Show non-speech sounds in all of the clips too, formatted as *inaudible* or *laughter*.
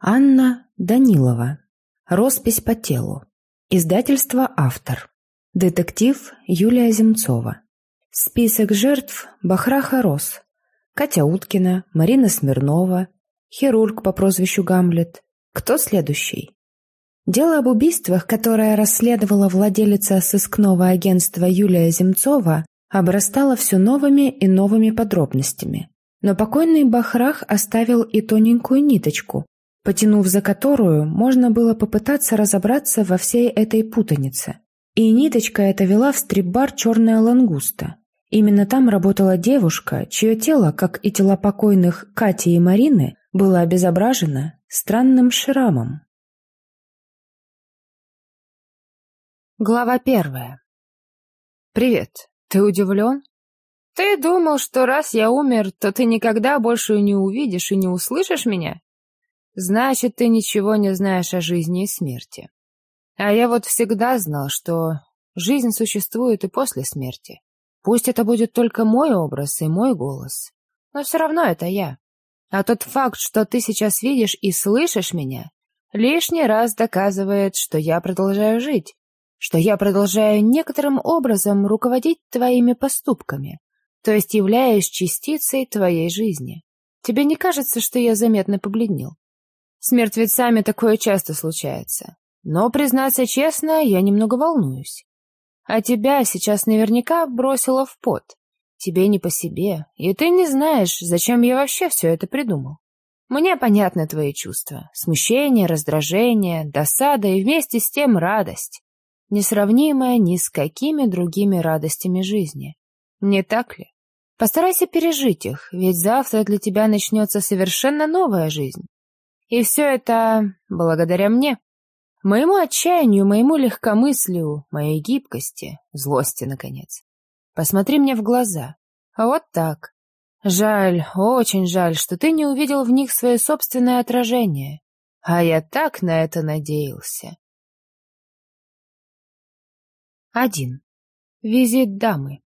Анна Данилова. Роспись по телу. Издательство «Автор». Детектив Юлия Земцова. Список жертв Бахраха Рос. Катя Уткина, Марина Смирнова, хирург по прозвищу Гамлет. Кто следующий? Дело об убийствах, которое расследовала владелица сыскного агентства Юлия Земцова, обрастало все новыми и новыми подробностями. Но покойный Бахрах оставил и тоненькую ниточку, потянув за которую можно было попытаться разобраться во всей этой путанице. И ниточка эта вела в стрип-бар «Черная лангуста». Именно там работала девушка, чье тело, как и тела покойных Кати и Марины, было обезображено странным шрамом. Глава первая. «Привет. Ты удивлен?» «Ты думал, что раз я умер, то ты никогда больше не увидишь и не услышишь меня?» Значит, ты ничего не знаешь о жизни и смерти. А я вот всегда знал, что жизнь существует и после смерти. Пусть это будет только мой образ и мой голос, но все равно это я. А тот факт, что ты сейчас видишь и слышишь меня, лишний раз доказывает, что я продолжаю жить, что я продолжаю некоторым образом руководить твоими поступками, то есть являюсь частицей твоей жизни. Тебе не кажется, что я заметно побледнел? С мертвецами такое часто случается. Но, признаться честно, я немного волнуюсь. А тебя сейчас наверняка бросило в пот. Тебе не по себе, и ты не знаешь, зачем я вообще все это придумал. Мне понятны твои чувства. Смущение, раздражение, досада и вместе с тем радость. Несравнимая ни с какими другими радостями жизни. Не так ли? Постарайся пережить их, ведь завтра для тебя начнется совершенно новая жизнь. И все это благодаря мне. Моему отчаянию, моему легкомыслию, моей гибкости, злости, наконец. Посмотри мне в глаза. Вот так. Жаль, очень жаль, что ты не увидел в них свое собственное отражение. А я так на это надеялся. Один. Визит дамы.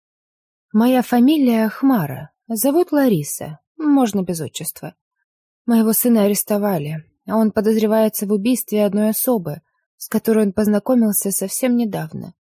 Моя фамилия Хмара. Зовут Лариса. Можно без отчества. Моего сына арестовали, а он подозревается в убийстве одной особы, с которой он познакомился совсем недавно.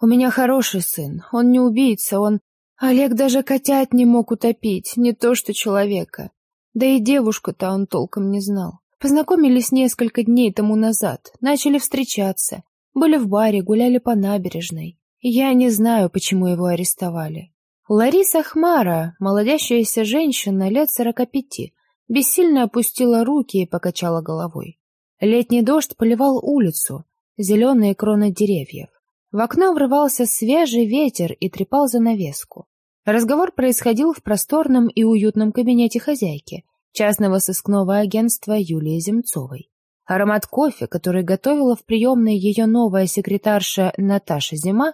У меня хороший сын, он не убийца, он... Олег даже котят не мог утопить, не то что человека. Да и девушку-то он толком не знал. Познакомились несколько дней тому назад, начали встречаться, были в баре, гуляли по набережной. Я не знаю, почему его арестовали. Лариса Хмара, молодящаяся женщина лет сорока пяти, бессильно опустила руки и покачала головой. Летний дождь поливал улицу, зеленые кроны деревьев. В окно врывался свежий ветер и трепал занавеску. Разговор происходил в просторном и уютном кабинете хозяйки, частного сыскного агентства Юлии Земцовой. Аромат кофе, который готовила в приемной ее новая секретарша Наташа Зима,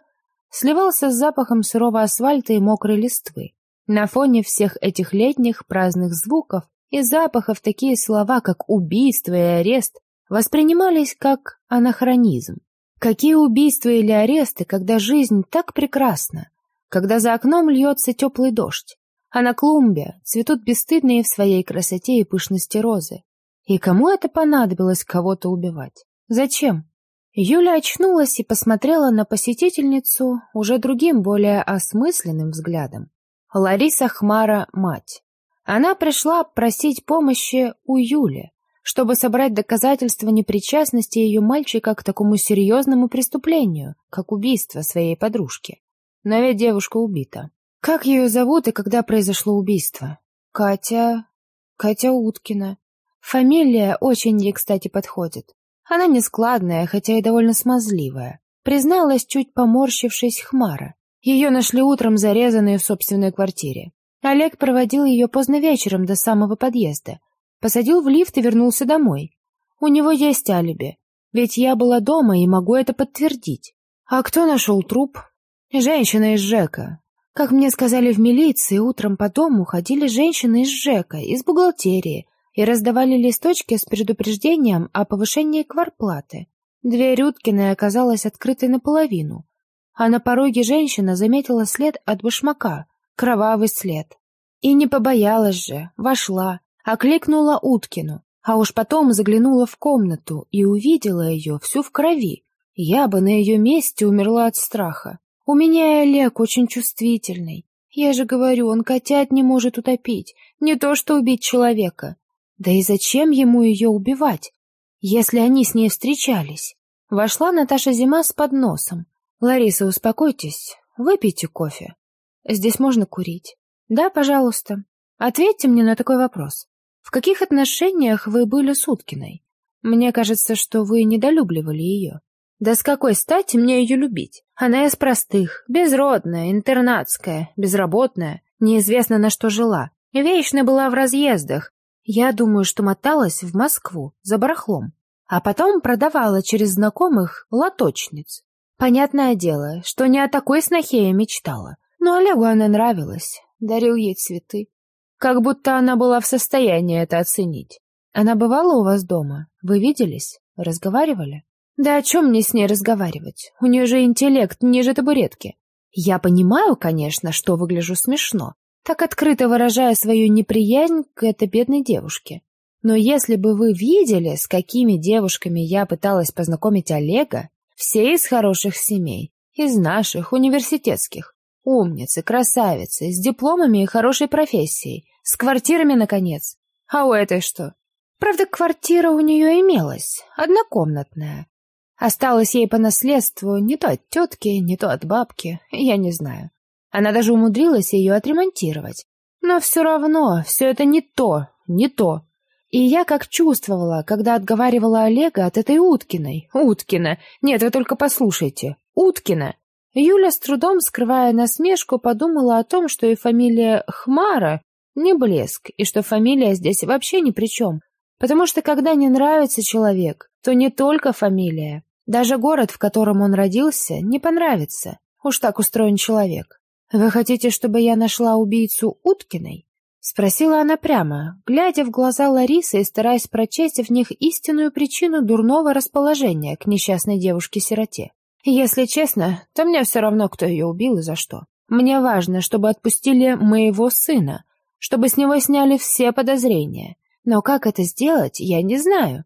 сливался с запахом сырого асфальта и мокрой листвы. На фоне всех этих летних праздных звуков и запахов такие слова, как убийство и арест, воспринимались как анахронизм. Какие убийства или аресты, когда жизнь так прекрасна, когда за окном льется теплый дождь, а на клумбе цветут бесстыдные в своей красоте и пышности розы. И кому это понадобилось кого-то убивать? Зачем? Юля очнулась и посмотрела на посетительницу уже другим, более осмысленным взглядом. Лариса Хмара — мать. Она пришла просить помощи у Юли, чтобы собрать доказательства непричастности ее мальчика к такому серьезному преступлению, как убийство своей подружки. Но ведь девушка убита. Как ее зовут и когда произошло убийство? Катя... Катя Уткина. Фамилия очень ей, кстати, подходит. Она нескладная, хотя и довольно смазливая. Призналась, чуть поморщившись, Хмара. Ее нашли утром зарезанной в собственной квартире. Олег проводил ее поздно вечером до самого подъезда. Посадил в лифт и вернулся домой. У него есть алиби. Ведь я была дома и могу это подтвердить. А кто нашел труп? Женщина из ЖЭКа. Как мне сказали в милиции, утром по дому ходили женщины из ЖЭКа, из бухгалтерии, и раздавали листочки с предупреждением о повышении кварплаты. Дверь Уткиной оказалась открытой наполовину, а на пороге женщина заметила след от башмака, кровавый след. И не побоялась же, вошла, окликнула Уткину. А уж потом заглянула в комнату и увидела ее всю в крови. Я бы на ее месте умерла от страха. У меня Олег очень чувствительный. Я же говорю, он котят не может утопить, не то что убить человека. Да и зачем ему ее убивать, если они с ней встречались? Вошла Наташа Зима с подносом. «Лариса, успокойтесь, выпейте кофе. Здесь можно курить». «Да, пожалуйста. Ответьте мне на такой вопрос. В каких отношениях вы были с Уткиной? Мне кажется, что вы недолюбливали ее». Да с какой стати мне ее любить? Она из простых, безродная, интернатская, безработная, неизвестно на что жила. Вечно была в разъездах. Я думаю, что моталась в Москву за барахлом. А потом продавала через знакомых лоточниц. Понятное дело, что не о такой снохе я мечтала. Но Олегу она нравилась, дарил ей цветы. Как будто она была в состоянии это оценить. Она бывала у вас дома? Вы виделись? Разговаривали? Да о чем мне с ней разговаривать? У нее же интеллект ниже табуретки. Я понимаю, конечно, что выгляжу смешно, так открыто выражая свою неприязнь к этой бедной девушке. Но если бы вы видели, с какими девушками я пыталась познакомить Олега, все из хороших семей, из наших, университетских, умницы, красавицы, с дипломами и хорошей профессией, с квартирами, наконец. А у этой что? Правда, квартира у нее имелась, однокомнатная, Осталось ей по наследству не то от тетки, не то от бабки, я не знаю. Она даже умудрилась ее отремонтировать. Но все равно, все это не то, не то. И я как чувствовала, когда отговаривала Олега от этой Уткиной. Уткина! Нет, вы только послушайте. Уткина! Юля, с трудом скрывая насмешку, подумала о том, что и фамилия Хмара не блеск, и что фамилия здесь вообще ни при чем. Потому что когда не нравится человек, то не только фамилия, даже город, в котором он родился, не понравится. Уж так устроен человек. «Вы хотите, чтобы я нашла убийцу Уткиной?» Спросила она прямо, глядя в глаза Ларисы и стараясь прочесть в них истинную причину дурного расположения к несчастной девушке-сироте. «Если честно, то мне все равно, кто ее убил и за что. Мне важно, чтобы отпустили моего сына, чтобы с него сняли все подозрения. Но как это сделать, я не знаю.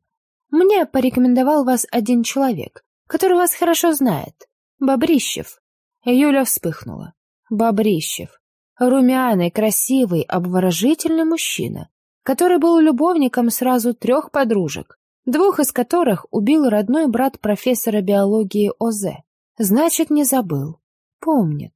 Мне порекомендовал вас один человек, который вас хорошо знает. Бобрищев. Юля вспыхнула. Бобрищев. Румяный, красивый, обворожительный мужчина, который был любовником сразу трех подружек, двух из которых убил родной брат профессора биологии ОЗ. Значит, не забыл. Помнит.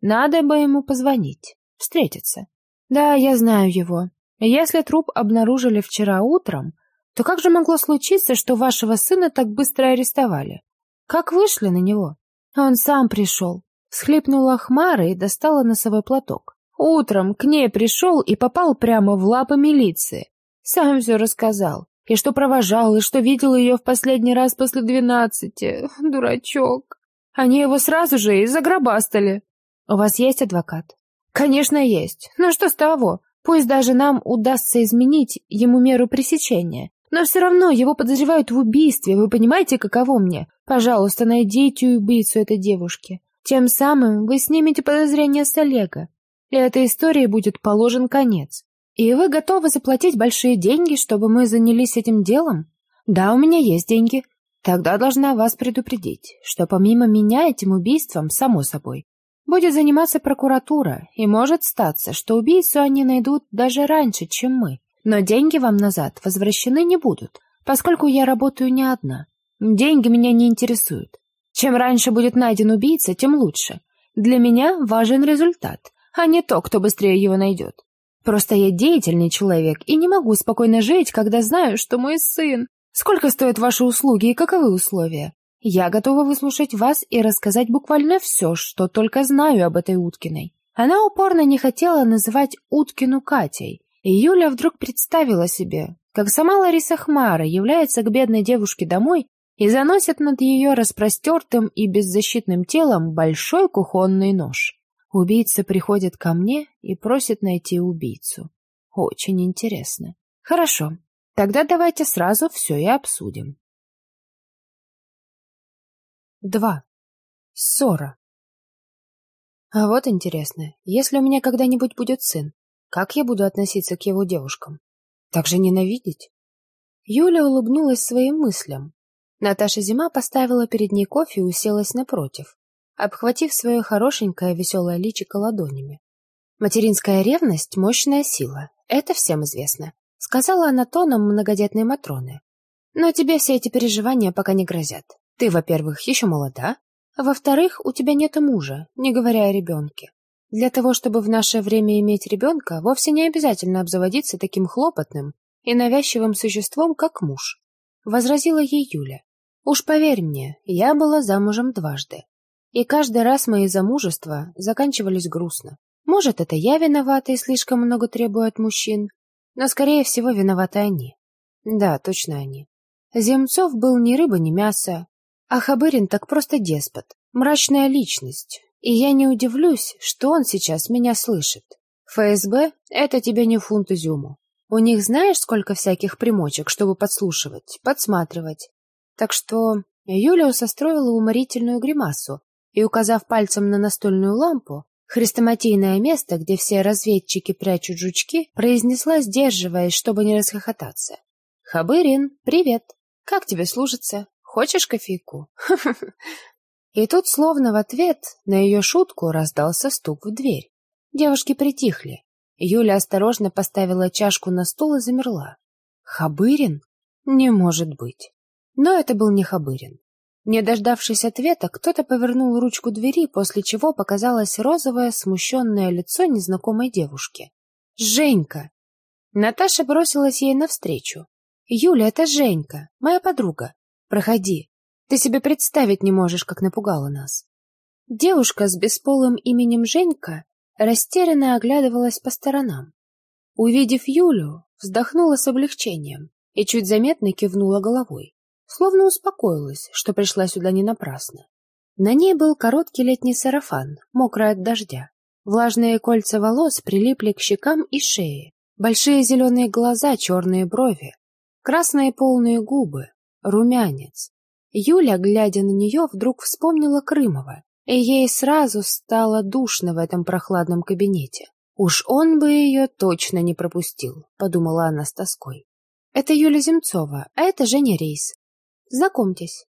Надо бы ему позвонить. Встретиться. Да, я знаю его. Если труп обнаружили вчера утром, то как же могло случиться, что вашего сына так быстро арестовали? Как вышли на него? Он сам пришел. Схлипнула Хмара и достала носовой платок. Утром к ней пришел и попал прямо в лапы милиции. Сам все рассказал. И что провожал, и что видел ее в последний раз после двенадцати. Дурачок. Они его сразу же и загробастали. У вас есть адвокат? Конечно, есть. Но что с того? Пусть даже нам удастся изменить ему меру пресечения. Но все равно его подозревают в убийстве, вы понимаете, каково мне? Пожалуйста, найдите убийцу этой девушки. Тем самым вы снимете подозрения с Олега. И этой истории будет положен конец. И вы готовы заплатить большие деньги, чтобы мы занялись этим делом? Да, у меня есть деньги. Тогда должна вас предупредить, что помимо меня этим убийством, само собой, будет заниматься прокуратура, и может статься, что убийцу они найдут даже раньше, чем мы. Но деньги вам назад возвращены не будут, поскольку я работаю не одна. Деньги меня не интересуют. Чем раньше будет найден убийца, тем лучше. Для меня важен результат, а не то, кто быстрее его найдет. Просто я деятельный человек и не могу спокойно жить, когда знаю, что мой сын... Сколько стоят ваши услуги и каковы условия? Я готова выслушать вас и рассказать буквально все, что только знаю об этой Уткиной. Она упорно не хотела называть Уткину Катей, и Юля вдруг представила себе, как сама Лариса Хмара является к бедной девушке домой и заносит над ее распростертым и беззащитным телом большой кухонный нож. Убийца приходит ко мне и просит найти убийцу. Очень интересно. Хорошо, тогда давайте сразу все и обсудим. 2. Ссора. А вот интересно, если у меня когда-нибудь будет сын, как я буду относиться к его девушкам? Так же ненавидеть? Юля улыбнулась своим мыслям. Наташа Зима поставила перед ней кофе и уселась напротив, обхватив свое хорошенькое веселое личико ладонями. «Материнская ревность — мощная сила, это всем известно», — сказала она тоном многодетной Матроны. «Но тебе все эти переживания пока не грозят. Ты, во-первых, еще молода, а во-вторых, у тебя нет мужа, не говоря о ребенке. Для того, чтобы в наше время иметь ребенка, вовсе не обязательно обзаводиться таким хлопотным и навязчивым существом, как муж», — возразила ей Юля. «Уж поверь мне, я была замужем дважды, и каждый раз мои замужества заканчивались грустно. Может, это я виновата и слишком много требую от мужчин, но, скорее всего, виноваты они. Да, точно они. Земцов был ни рыба, ни мясо, а Хабырин так просто деспот, мрачная личность, и я не удивлюсь, что он сейчас меня слышит. ФСБ — это тебе не фунт изюму. У них знаешь, сколько всяких примочек, чтобы подслушивать, подсматривать. Так что Юлия состроила уморительную гримасу и, указав пальцем на настольную лампу, хрестоматийное место, где все разведчики прячут жучки, произнесла, сдерживаясь, чтобы не расхохотаться. «Хабырин, привет! Как тебе служится? Хочешь кофейку?» *laughs* И тут, словно в ответ на ее шутку, раздался стук в дверь. Девушки притихли. Юля осторожно поставила чашку на стол и замерла. «Хабырин? Не может быть!» Но это был не Хабырин. Не дождавшись ответа, кто-то повернул ручку двери, после чего показалось розовое, смущенное лицо незнакомой девушки. «Женька!» Наташа бросилась ей навстречу. «Юля, это Женька, моя подруга. Проходи. Ты себе представить не можешь, как напугала нас». Девушка с бесполым именем Женька растерянно оглядывалась по сторонам. Увидев Юлю, вздохнула с облегчением и чуть заметно кивнула головой. Словно успокоилась, что пришла сюда не напрасно. На ней был короткий летний сарафан, мокрый от дождя. Влажные кольца волос прилипли к щекам и шее. Большие зеленые глаза, черные брови. Красные полные губы. Румянец. Юля, глядя на нее, вдруг вспомнила Крымова, и ей сразу стало душно в этом прохладном кабинете. «Уж он бы ее точно не пропустил», — подумала она с тоской. «Это Юля Земцова, а это Женя Рейс. Знакомьтесь.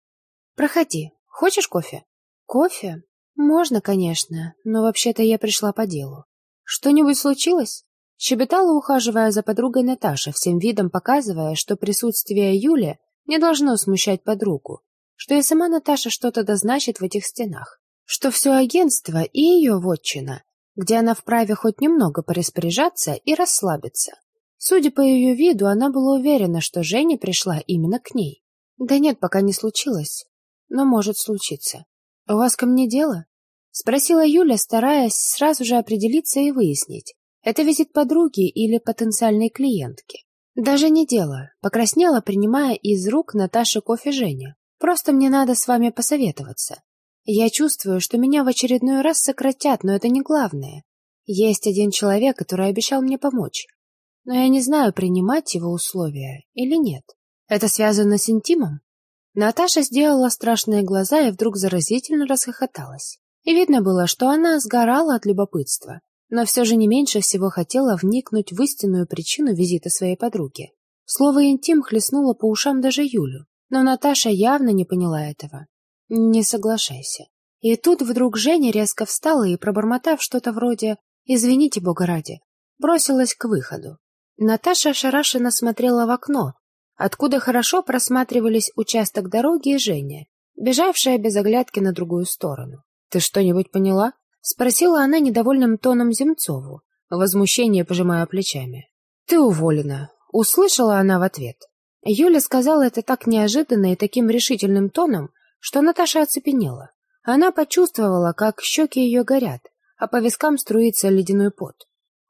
Проходи. Хочешь кофе? Кофе? Можно, конечно, но вообще-то я пришла по делу. Что-нибудь случилось? Щебетала, ухаживая за подругой Наташа, всем видом показывая, что присутствие Юли не должно смущать подругу, что и сама Наташа что-то дозначит в этих стенах, что все агентство и ее вотчина, где она вправе хоть немного пораспоряжаться и расслабиться. Судя по ее виду, она была уверена, что Женя пришла именно к ней. Да нет, пока не случилось. Но может случиться. У вас ко мне дело? Спросила Юля, стараясь сразу же определиться и выяснить, это визит подруги или потенциальной клиентки. Даже не дело. Покраснела, принимая из рук Наташи кофе Женя. Просто мне надо с вами посоветоваться. Я чувствую, что меня в очередной раз сократят, но это не главное. Есть один человек, который обещал мне помочь. Но я не знаю, принимать его условия или нет. Это связано с интимом? Наташа сделала страшные глаза и вдруг заразительно расхохоталась. И видно было, что она сгорала от любопытства, но все же не меньше всего хотела вникнуть в истинную причину визита своей подруги. Слово «интим» хлестнуло по ушам даже Юлю, но Наташа явно не поняла этого. «Не соглашайся». И тут вдруг Женя резко встала и, пробормотав что-то вроде «извините, бога ради», бросилась к выходу. Наташа ошарашенно смотрела в окно, откуда хорошо просматривались участок дороги и Женя, бежавшая без оглядки на другую сторону. «Ты что-нибудь поняла?» — спросила она недовольным тоном Земцову, возмущение пожимая плечами. «Ты уволена», — услышала она в ответ. Юля сказала это так неожиданно и таким решительным тоном, что Наташа оцепенела. Она почувствовала, как щеки ее горят, а по вискам струится ледяной пот.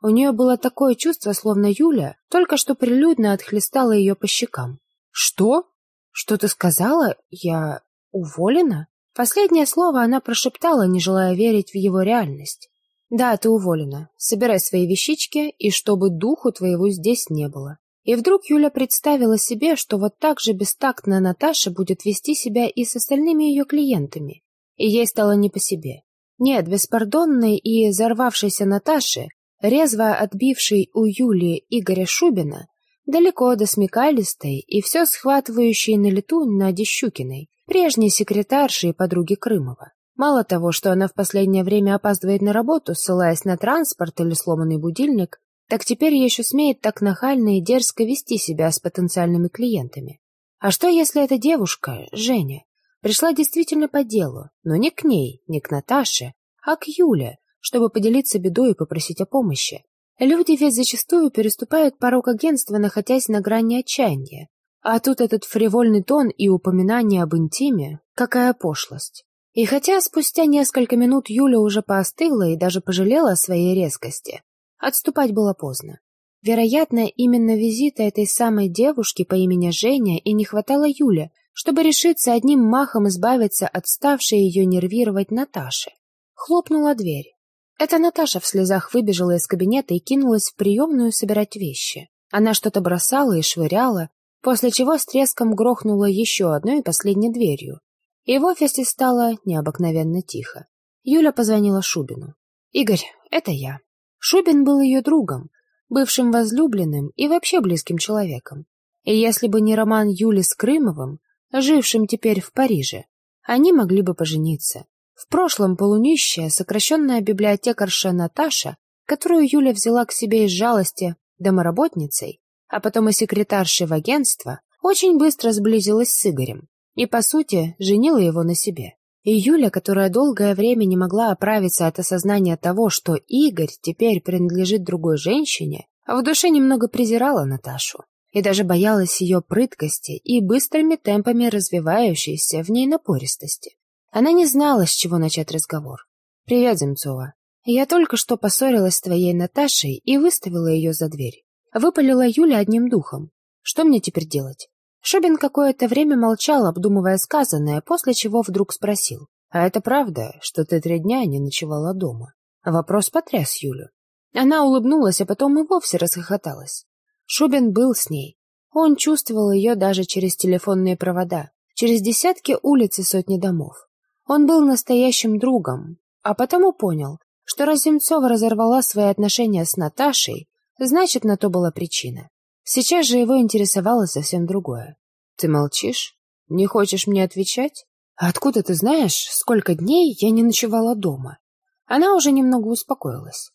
У нее было такое чувство, словно Юля только что прилюдно отхлестала ее по щекам. «Что? Что ты сказала? Я уволена?» Последнее слово она прошептала, не желая верить в его реальность. «Да, ты уволена. Собирай свои вещички, и чтобы духу твоего здесь не было». И вдруг Юля представила себе, что вот так же бестактно Наташа будет вести себя и с остальными ее клиентами. И ей стало не по себе. Нет, беспардонной и взорвавшейся Наташи резво отбивший у Юлии Игоря Шубина, Далеко до смекалистой и все схватывающей на лету Нади Щукиной, прежней секретарши и подруги Крымова. Мало того, что она в последнее время опаздывает на работу, ссылаясь на транспорт или сломанный будильник, так теперь еще смеет так нахально и дерзко вести себя с потенциальными клиентами. А что, если эта девушка, Женя, пришла действительно по делу, но не к ней, не к Наташе, а к Юле, чтобы поделиться бедой и попросить о помощи? Люди ведь зачастую переступают порог агентства, находясь на грани отчаяния. А тут этот фривольный тон и упоминание об интиме — какая пошлость. И хотя спустя несколько минут Юля уже поостыла и даже пожалела о своей резкости, отступать было поздно. Вероятно, именно визита этой самой девушки по имени Женя и не хватало Юле, чтобы решиться одним махом избавиться от ставшей ее нервировать Наташи. Хлопнула дверь. Эта Наташа в слезах выбежала из кабинета и кинулась в приемную собирать вещи. Она что-то бросала и швыряла, после чего с треском грохнула еще одной и последней дверью. И в офисе стало необыкновенно тихо. Юля позвонила Шубину. «Игорь, это я». Шубин был ее другом, бывшим возлюбленным и вообще близким человеком. И если бы не роман Юли с Крымовым, жившим теперь в Париже, они могли бы пожениться. В прошлом полунищая, сокращенная библиотекарша Наташа, которую Юля взяла к себе из жалости домоработницей, а потом и секретаршей в агентство, очень быстро сблизилась с Игорем и, по сути, женила его на себе. И Юля, которая долгое время не могла оправиться от осознания того, что Игорь теперь принадлежит другой женщине, в душе немного презирала Наташу и даже боялась ее прыткости и быстрыми темпами развивающейся в ней напористости. Она не знала, с чего начать разговор. «Привет, Земцова. Я только что поссорилась с твоей Наташей и выставила ее за дверь. Выпалила Юля одним духом. Что мне теперь делать?» Шубин какое-то время молчал, обдумывая сказанное, после чего вдруг спросил. «А это правда, что ты три дня не ночевала дома?» Вопрос потряс Юлю. Она улыбнулась, а потом и вовсе расхохоталась. Шубин был с ней. Он чувствовал ее даже через телефонные провода, через десятки улиц и сотни домов. Он был настоящим другом, а потому понял, что раз Земцова разорвала свои отношения с Наташей, значит, на то была причина. Сейчас же его интересовало совсем другое. «Ты молчишь? Не хочешь мне отвечать? Откуда ты знаешь, сколько дней я не ночевала дома?» Она уже немного успокоилась.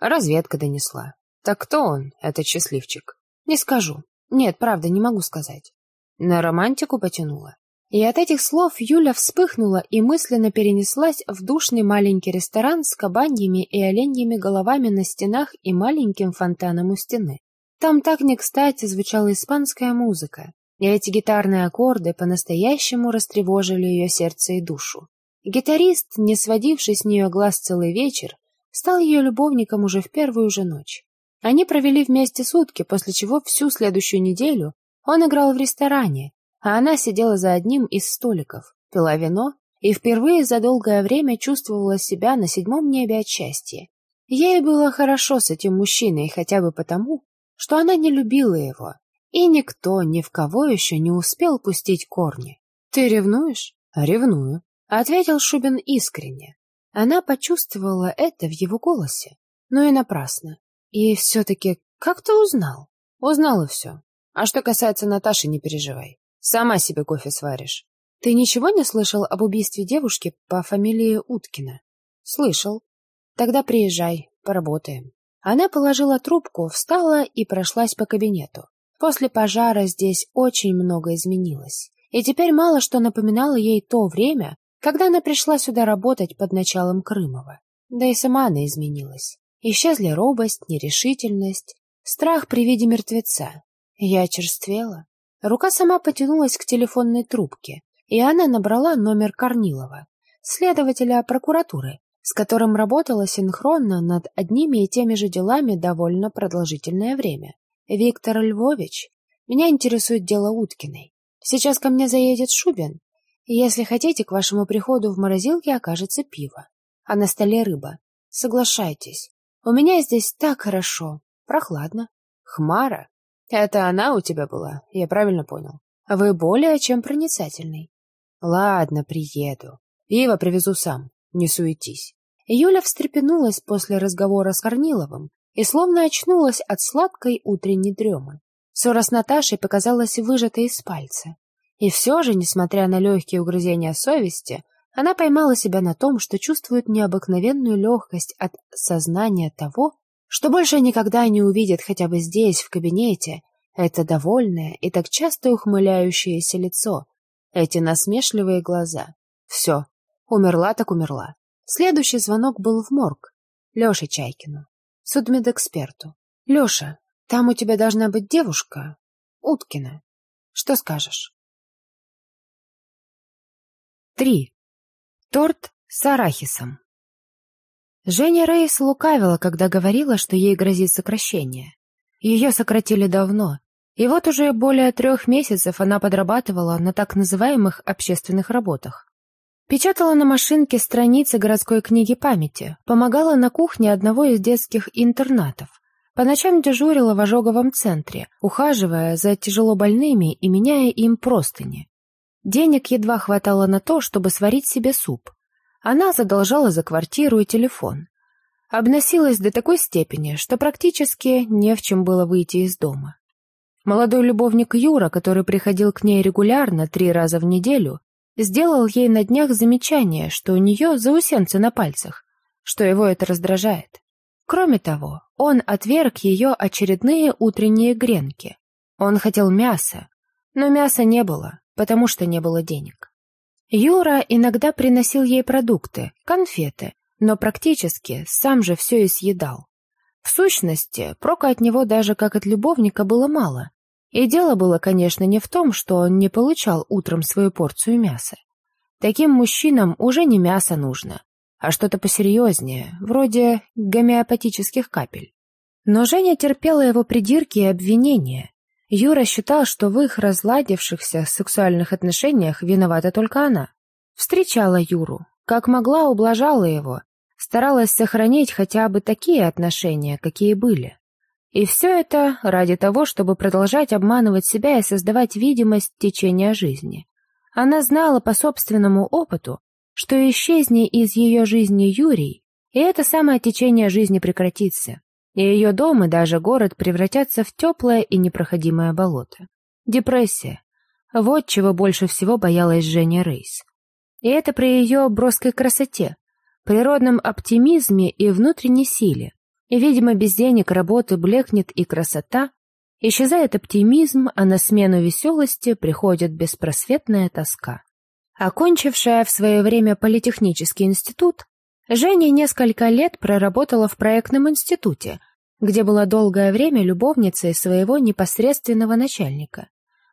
Разведка донесла. «Так кто он, этот счастливчик?» «Не скажу. Нет, правда, не могу сказать». На романтику потянула. И от этих слов Юля вспыхнула и мысленно перенеслась в душный маленький ресторан с кабаньями и оленьими головами на стенах и маленьким фонтаном у стены. Там так не кстати звучала испанская музыка, и эти гитарные аккорды по-настоящему растревожили ее сердце и душу. Гитарист, не сводивший с нее глаз целый вечер, стал ее любовником уже в первую же ночь. Они провели вместе сутки, после чего всю следующую неделю он играл в ресторане, а она сидела за одним из столиков, пила вино и впервые за долгое время чувствовала себя на седьмом небе от счастья. Ей было хорошо с этим мужчиной хотя бы потому, что она не любила его, и никто ни в кого еще не успел пустить корни. «Ты ревнуешь?» «Ревную», — ответил Шубин искренне. Она почувствовала это в его голосе, но и напрасно. И все-таки как ты узнал? Узнала все. А что касается Наташи, не переживай. Сама себе кофе сваришь. Ты ничего не слышал об убийстве девушки по фамилии Уткина? Слышал. Тогда приезжай, поработаем. Она положила трубку, встала и прошлась по кабинету. После пожара здесь очень много изменилось. И теперь мало что напоминало ей то время, когда она пришла сюда работать под началом Крымова. Да и сама она изменилась. Исчезли робость, нерешительность, страх при виде мертвеца. Я черствела. Рука сама потянулась к телефонной трубке, и она набрала номер Корнилова, следователя прокуратуры, с которым работала синхронно над одними и теми же делами довольно продолжительное время. «Виктор Львович, меня интересует дело Уткиной. Сейчас ко мне заедет Шубин. Если хотите, к вашему приходу в морозилке окажется пиво, а на столе рыба. Соглашайтесь. У меня здесь так хорошо, прохладно. Хмара, это она у тебя была, я правильно понял. Вы более чем проницательный. Ладно, приеду. Пиво привезу сам, не суетись. Юля встрепенулась после разговора с Корниловым и словно очнулась от сладкой утренней дремы. Ссора с Наташей показалась выжатой из пальца. И все же, несмотря на легкие угрызения совести, она поймала себя на том, что чувствует необыкновенную легкость от сознания того, что больше никогда не увидит хотя бы здесь, в кабинете, это довольное и так часто ухмыляющееся лицо, эти насмешливые глаза. Все, умерла так умерла. Следующий звонок был в морг. Леше Чайкину, судмедэксперту. «Леша, там у тебя должна быть девушка, Уткина. Что скажешь?» Три. Торт с арахисом. Женя Рейс лукавила, когда говорила, что ей грозит сокращение. Ее сократили давно, и вот уже более трех месяцев она подрабатывала на так называемых общественных работах. Печатала на машинке страницы городской книги памяти, помогала на кухне одного из детских интернатов, по ночам дежурила в ожоговом центре, ухаживая за тяжело больными и меняя им простыни. Денег едва хватало на то, чтобы сварить себе суп. Она задолжала за квартиру и телефон. Обносилась до такой степени, что практически не в чем было выйти из дома. Молодой любовник Юра, который приходил к ней регулярно три раза в неделю, сделал ей на днях замечание, что у нее заусенцы на пальцах, что его это раздражает. Кроме того, он отверг ее очередные утренние гренки. Он хотел мяса, но мяса не было, потому что не было денег. Юра иногда приносил ей продукты, конфеты, но практически сам же все и съедал. В сущности, прока от него даже как от любовника было мало. И дело было, конечно, не в том, что он не получал утром свою порцию мяса. Таким мужчинам уже не мясо нужно, а что-то посерьезнее, вроде гомеопатических капель. Но Женя терпела его придирки и обвинения, Юра считал, что в их разладившихся сексуальных отношениях виновата только она. Встречала Юру, как могла ублажала его, старалась сохранить хотя бы такие отношения, какие были. И все это ради того, чтобы продолжать обманывать себя и создавать видимость течения жизни. Она знала по собственному опыту, что исчезни из ее жизни Юрий, и это самое течение жизни прекратится и ее дом и даже город превратятся в теплое и непроходимое болото. Депрессия. Вот чего больше всего боялась Женя Рейс. И это при ее броской красоте, природном оптимизме и внутренней силе. И, видимо, без денег, работы блекнет и красота, исчезает оптимизм, а на смену веселости приходит беспросветная тоска. Окончившая в свое время политехнический институт, Женя несколько лет проработала в проектном институте, где была долгое время любовницей своего непосредственного начальника.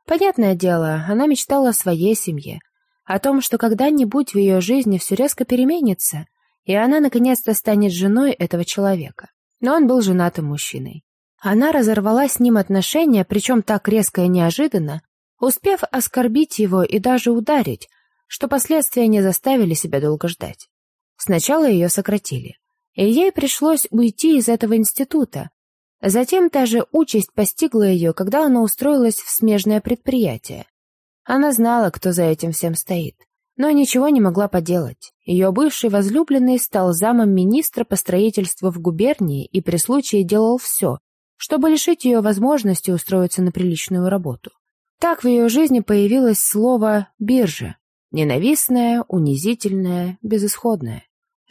Понятное дело, она мечтала о своей семье, о том, что когда-нибудь в ее жизни все резко переменится, и она наконец-то станет женой этого человека. Но он был женатым мужчиной. Она разорвала с ним отношения, причем так резко и неожиданно, успев оскорбить его и даже ударить, что последствия не заставили себя долго ждать. Сначала ее сократили, и ей пришлось уйти из этого института. Затем та же участь постигла ее, когда она устроилась в смежное предприятие. Она знала, кто за этим всем стоит, но ничего не могла поделать. Ее бывший возлюбленный стал замом министра по строительству в губернии и при случае делал все, чтобы лишить ее возможности устроиться на приличную работу. Так в ее жизни появилось слово «биржа», ненавистное, унизительное, безысходное.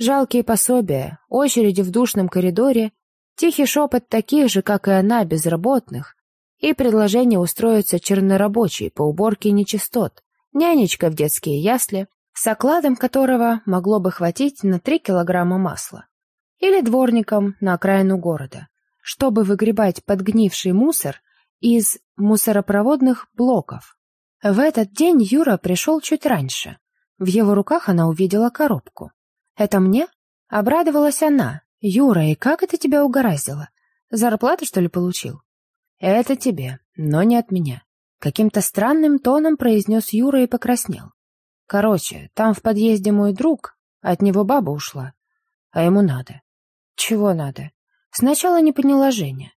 Жалкие пособия, очереди в душном коридоре, тихий шепот таких же, как и она, безработных, и предложение устроиться чернорабочей по уборке нечистот, нянечка в детские ясли, с окладом которого могло бы хватить на три килограмма масла, или дворником на окраину города, чтобы выгребать подгнивший мусор из мусоропроводных блоков. В этот день Юра пришел чуть раньше. В его руках она увидела коробку. «Это мне?» Обрадовалась она. «Юра, и как это тебя угораздило? Зарплату, что ли, получил?» «Это тебе, но не от меня», — каким-то странным тоном произнес Юра и покраснел. «Короче, там в подъезде мой друг, от него баба ушла, а ему надо». «Чего надо?» Сначала не поняла Женя.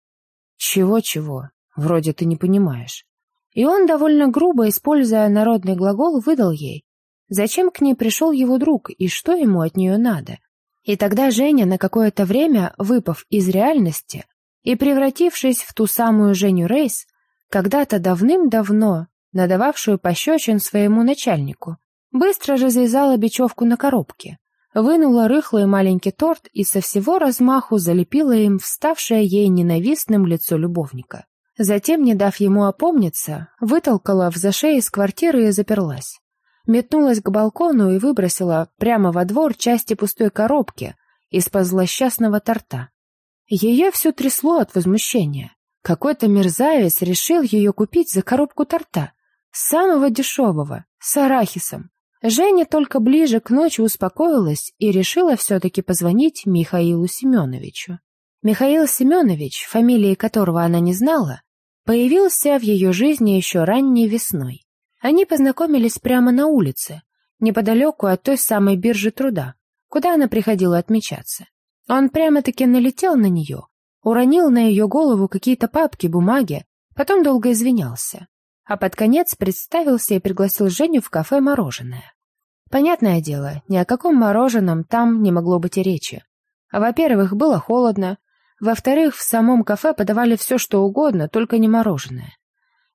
«Чего-чего? Вроде ты не понимаешь». И он довольно грубо, используя народный глагол, выдал ей, Зачем к ней пришел его друг и что ему от нее надо? И тогда Женя, на какое-то время выпав из реальности и превратившись в ту самую Женю Рейс, когда-то давным-давно надававшую пощечин своему начальнику. Быстро развязала бечевку на коробке, вынула рыхлый маленький торт и со всего размаху залепила им вставшее ей ненавистным лицо любовника. Затем, не дав ему опомниться, вытолкала в зашей из квартиры и заперлась. Метнулась к балкону и выбросила прямо во двор части пустой коробки из-под злосчастного торта. Ее все трясло от возмущения. Какой-то мерзавец решил ее купить за коробку торта, самого дешевого, с арахисом. Женя только ближе к ночи успокоилась и решила все-таки позвонить Михаилу Семеновичу. Михаил Семенович, фамилии которого она не знала, появился в ее жизни еще ранней весной. Они познакомились прямо на улице, неподалеку от той самой биржи труда, куда она приходила отмечаться. Он прямо-таки налетел на нее, уронил на ее голову какие-то папки, бумаги, потом долго извинялся. А под конец представился и пригласил Женю в кафе «Мороженое». Понятное дело, ни о каком мороженом там не могло быть и речи. Во-первых, было холодно, во-вторых, в самом кафе подавали все, что угодно, только не мороженое.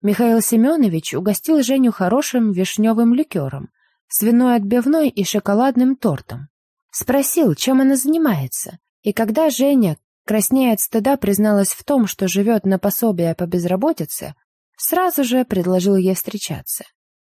Михаил Семенович угостил Женю хорошим вишневым ликером, свиной отбивной и шоколадным тортом. Спросил, чем она занимается, и когда Женя, краснея от стыда, призналась в том, что живет на пособие по безработице, сразу же предложил ей встречаться.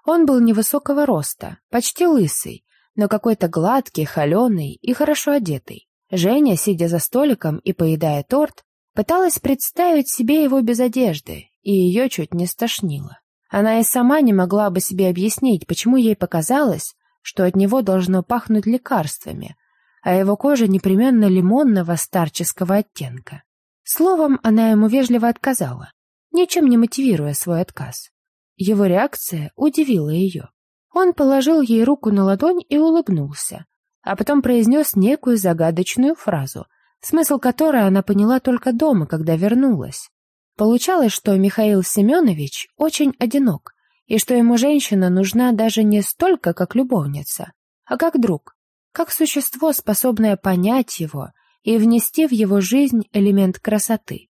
Он был невысокого роста, почти лысый, но какой-то гладкий, холеный и хорошо одетый. Женя, сидя за столиком и поедая торт, пыталась представить себе его без одежды, и ее чуть не стошнило. Она и сама не могла бы себе объяснить, почему ей показалось, что от него должно пахнуть лекарствами, а его кожа непременно лимонного старческого оттенка. Словом, она ему вежливо отказала, ничем не мотивируя свой отказ. Его реакция удивила ее. Он положил ей руку на ладонь и улыбнулся, а потом произнес некую загадочную фразу, смысл которой она поняла только дома, когда вернулась. Получалось, что Михаил Семенович очень одинок, и что ему женщина нужна даже не столько как любовница, а как друг, как существо, способное понять его и внести в его жизнь элемент красоты.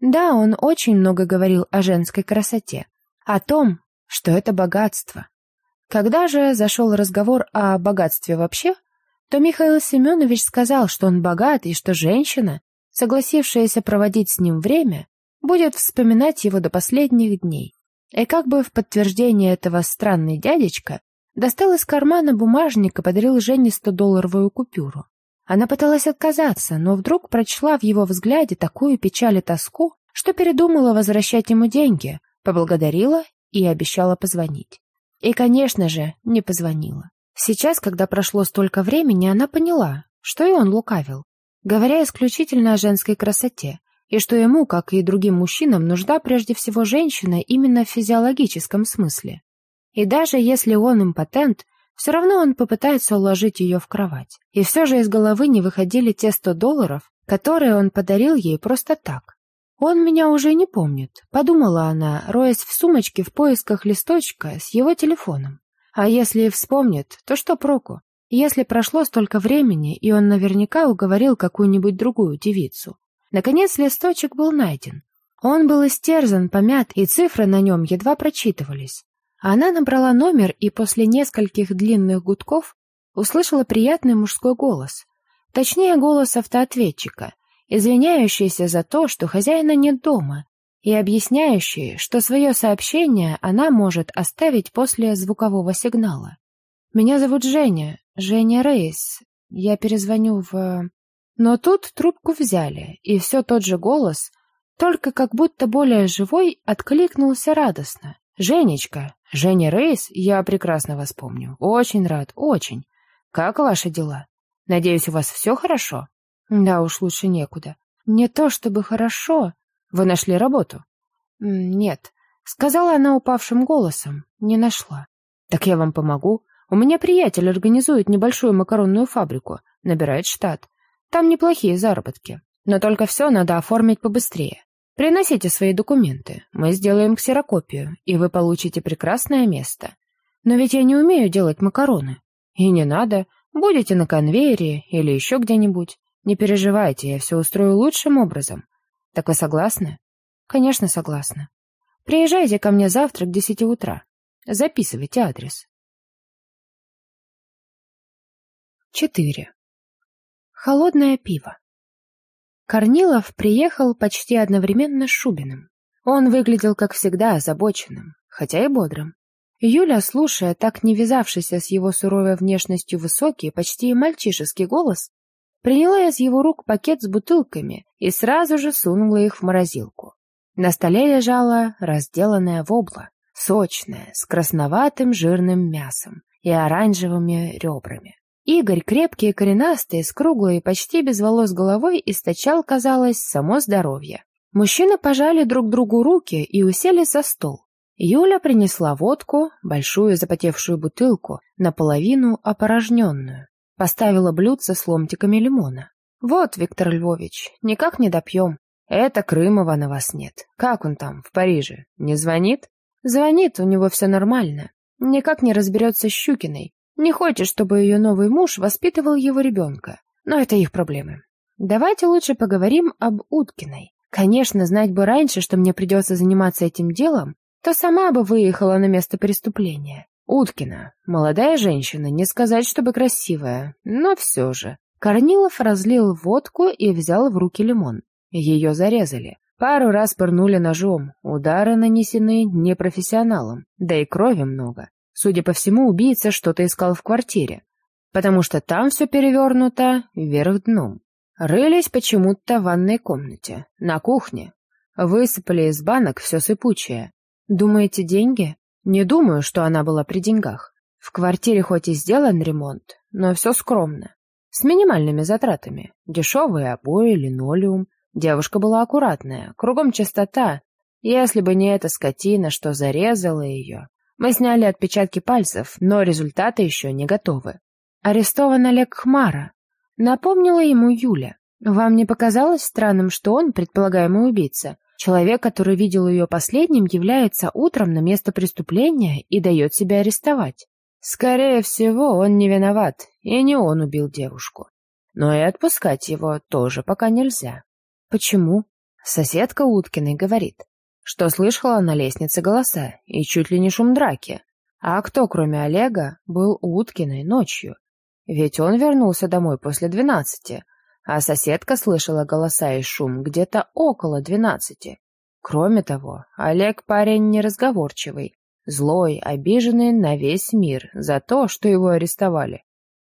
Да, он очень много говорил о женской красоте, о том, что это богатство. Когда же зашел разговор о богатстве вообще, то Михаил Семенович сказал, что он богат и что женщина, согласившаяся проводить с ним время, будет вспоминать его до последних дней. И как бы в подтверждение этого странный дядечка достал из кармана бумажник и подарил Жене 100-долларовую купюру. Она пыталась отказаться, но вдруг прочла в его взгляде такую печаль и тоску, что передумала возвращать ему деньги, поблагодарила и обещала позвонить. И, конечно же, не позвонила. Сейчас, когда прошло столько времени, она поняла, что и он лукавил, говоря исключительно о женской красоте, и что ему, как и другим мужчинам, нужна прежде всего женщина именно в физиологическом смысле. И даже если он импотент, все равно он попытается уложить ее в кровать. И все же из головы не выходили те сто долларов, которые он подарил ей просто так. «Он меня уже не помнит», — подумала она, роясь в сумочке в поисках листочка с его телефоном. А если и вспомнит, то что проку? Если прошло столько времени, и он наверняка уговорил какую-нибудь другую девицу. Наконец листочек был найден. Он был истерзан, помят, и цифры на нем едва прочитывались. Она набрала номер и после нескольких длинных гудков услышала приятный мужской голос. Точнее, голос автоответчика, извиняющийся за то, что хозяина нет дома, и объясняющий, что свое сообщение она может оставить после звукового сигнала. «Меня зовут Женя, Женя Рейс. Я перезвоню в...» Но тут трубку взяли, и все тот же голос, только как будто более живой, откликнулся радостно. «Женечка, Женя Рейс, я прекрасно вас помню. Очень рад, очень. Как ваши дела? Надеюсь, у вас все хорошо?» Да уж, лучше некуда. Не то чтобы хорошо. Вы нашли работу? Нет. Сказала она упавшим голосом. Не нашла. Так я вам помогу. У меня приятель организует небольшую макаронную фабрику. Набирает штат. Там неплохие заработки. Но только все надо оформить побыстрее. Приносите свои документы. Мы сделаем ксерокопию, и вы получите прекрасное место. Но ведь я не умею делать макароны. И не надо. Будете на конвейере или еще где-нибудь. Не переживайте, я все устрою лучшим образом. Так вы согласны? Конечно, согласна. Приезжайте ко мне завтра к десяти утра. Записывайте адрес. 4. Холодное пиво. Корнилов приехал почти одновременно с Шубиным. Он выглядел, как всегда, озабоченным, хотя и бодрым. Юля, слушая так не вязавшийся с его суровой внешностью высокий, почти мальчишеский голос, приняла из его рук пакет с бутылками и сразу же сунула их в морозилку. На столе лежала разделанная вобла, сочная, с красноватым жирным мясом и оранжевыми ребрами. Игорь, крепкий и коренастый, с круглой и почти без волос головой, источал, казалось, само здоровье. Мужчины пожали друг другу руки и усели за стол. Юля принесла водку, большую запотевшую бутылку, наполовину опорожненную. Поставила блюдце с ломтиками лимона. «Вот, Виктор Львович, никак не допьем. Это Крымова на вас нет. Как он там, в Париже? Не звонит?» «Звонит, у него все нормально. Никак не разберется с Щукиной. Не хочет, чтобы ее новый муж воспитывал его ребенка. Но это их проблемы. Давайте лучше поговорим об Уткиной. Конечно, знать бы раньше, что мне придется заниматься этим делом, то сама бы выехала на место преступления. Уткина, молодая женщина, не сказать, чтобы красивая, но все же. Корнилов разлил водку и взял в руки лимон. Ее зарезали. Пару раз пырнули ножом, удары нанесены непрофессионалом, да и крови много. Судя по всему, убийца что-то искал в квартире, потому что там все перевернуто вверх дном. Рылись почему-то в ванной комнате, на кухне. Высыпали из банок все сыпучее. Думаете, деньги? Не думаю, что она была при деньгах. В квартире хоть и сделан ремонт, но все скромно. С минимальными затратами. Дешевые обои, линолеум. Девушка была аккуратная, кругом чистота. Если бы не эта скотина, что зарезала ее. Мы сняли отпечатки пальцев, но результаты еще не готовы. Арестован Олег Хмара. Напомнила ему Юля. Вам не показалось странным, что он, предполагаемый убийца, Человек, который видел ее последним, является утром на место преступления и дает себя арестовать. Скорее всего, он не виноват, и не он убил девушку. Но и отпускать его тоже пока нельзя. Почему? Соседка Уткиной говорит, что слышала на лестнице голоса и чуть ли не шум драки. А кто, кроме Олега, был у Уткиной ночью? Ведь он вернулся домой после двенадцати, а соседка слышала голоса и шум где-то около двенадцати. Кроме того, Олег парень неразговорчивый, злой, обиженный на весь мир за то, что его арестовали.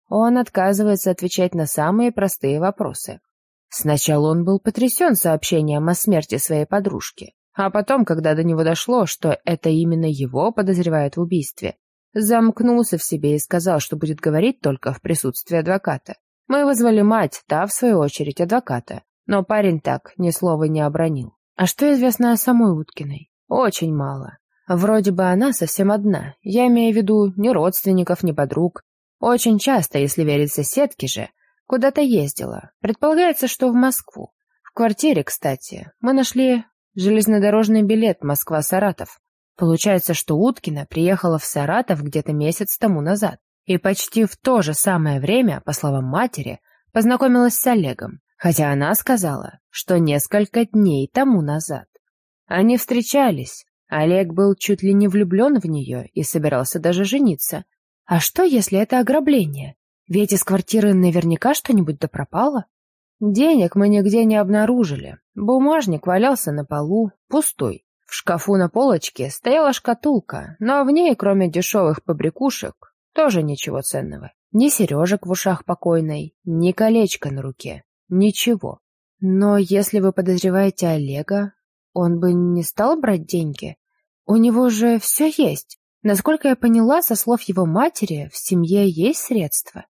Он отказывается отвечать на самые простые вопросы. Сначала он был потрясен сообщением о смерти своей подружки, а потом, когда до него дошло, что это именно его подозревают в убийстве, замкнулся в себе и сказал, что будет говорить только в присутствии адвоката. Мы вызвали мать, та, в свою очередь, адвоката. Но парень так, ни слова не обронил. А что известно о самой Уткиной? Очень мало. Вроде бы она совсем одна. Я имею в виду ни родственников, ни подруг. Очень часто, если верить соседке же, куда-то ездила. Предполагается, что в Москву. В квартире, кстати, мы нашли железнодорожный билет Москва-Саратов. Получается, что Уткина приехала в Саратов где-то месяц тому назад и почти в то же самое время, по словам матери, познакомилась с Олегом, хотя она сказала, что несколько дней тому назад. Они встречались, Олег был чуть ли не влюблен в нее и собирался даже жениться. А что, если это ограбление? Ведь из квартиры наверняка что-нибудь да пропало. Денег мы нигде не обнаружили. Бумажник валялся на полу, пустой. В шкафу на полочке стояла шкатулка, но в ней, кроме дешевых побрякушек, тоже ничего ценного. Ни сережек в ушах покойной, ни колечко на руке. Ничего. Но если вы подозреваете Олега, он бы не стал брать деньги. У него же все есть. Насколько я поняла, со слов его матери, в семье есть средства.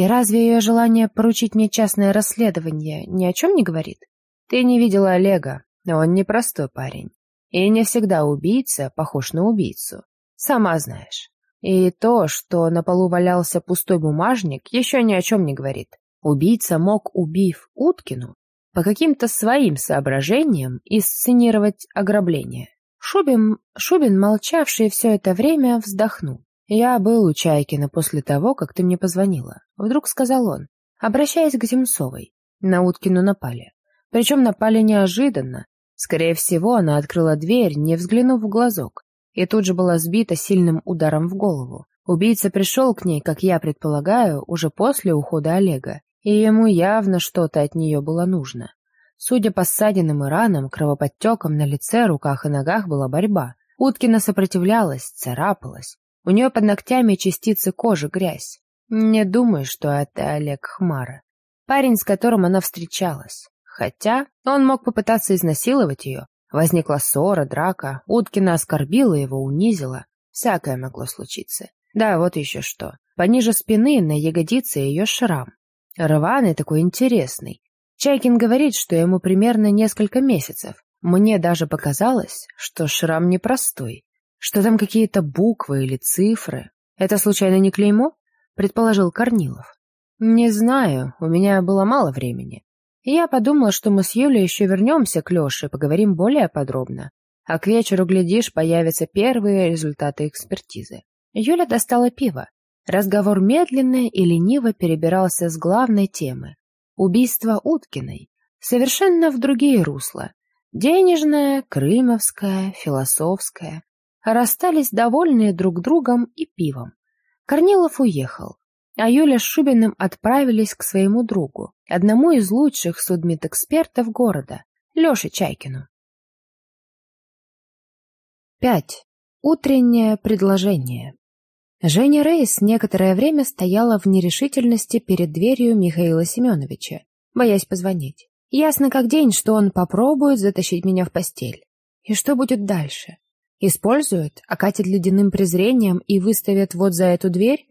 И разве ее желание поручить мне частное расследование ни о чем не говорит? Ты не видела Олега, он непростой парень. И не всегда убийца похож на убийцу. Сама знаешь. И то, что на полу валялся пустой бумажник, еще ни о чем не говорит. Убийца мог, убив Уткину, по каким-то своим соображениям инсценировать ограбление. Шубин, Шубин, молчавший все это время, вздохнул. «Я был у Чайкина после того, как ты мне позвонила», — вдруг сказал он, обращаясь к Земцовой. На Уткину напали. Причем напали неожиданно. Скорее всего, она открыла дверь, не взглянув в глазок, и тут же была сбита сильным ударом в голову. Убийца пришел к ней, как я предполагаю, уже после ухода Олега, и ему явно что-то от нее было нужно. Судя по ссадинам и ранам, кровоподтекам на лице, руках и ногах была борьба. Уткина сопротивлялась, царапалась. У нее под ногтями частицы кожи, грязь. Не думаю, что это Олег Хмара. Парень, с которым она встречалась. Хотя он мог попытаться изнасиловать ее. Возникла ссора, драка, Уткина оскорбила его, унизила. Всякое могло случиться. Да, вот еще что. Пониже спины на ягодице ее шрам. Рваный такой интересный. Чайкин говорит, что ему примерно несколько месяцев. Мне даже показалось, что шрам непростой. Что там какие-то буквы или цифры. Это случайно не клеймо? Предположил Корнилов. Не знаю, у меня было мало времени. Я подумала, что мы с Юлей еще вернемся к Леше и поговорим более подробно. А к вечеру, глядишь, появятся первые результаты экспертизы. Юля достала пиво. Разговор медленно и лениво перебирался с главной темы. Убийство Уткиной. Совершенно в другие русла. Денежное, крымовское, философское. Расстались довольные друг другом и пивом. Корнилов уехал, а Юля с Шубиным отправились к своему другу, одному из лучших судмедэкспертов города, Леше Чайкину. 5. Утреннее предложение. Женя Рейс некоторое время стояла в нерешительности перед дверью Михаила Семеновича, боясь позвонить. Ясно как день, что он попробует затащить меня в постель. И что будет дальше? Использует, окатит ледяным презрением и выставит вот за эту дверь?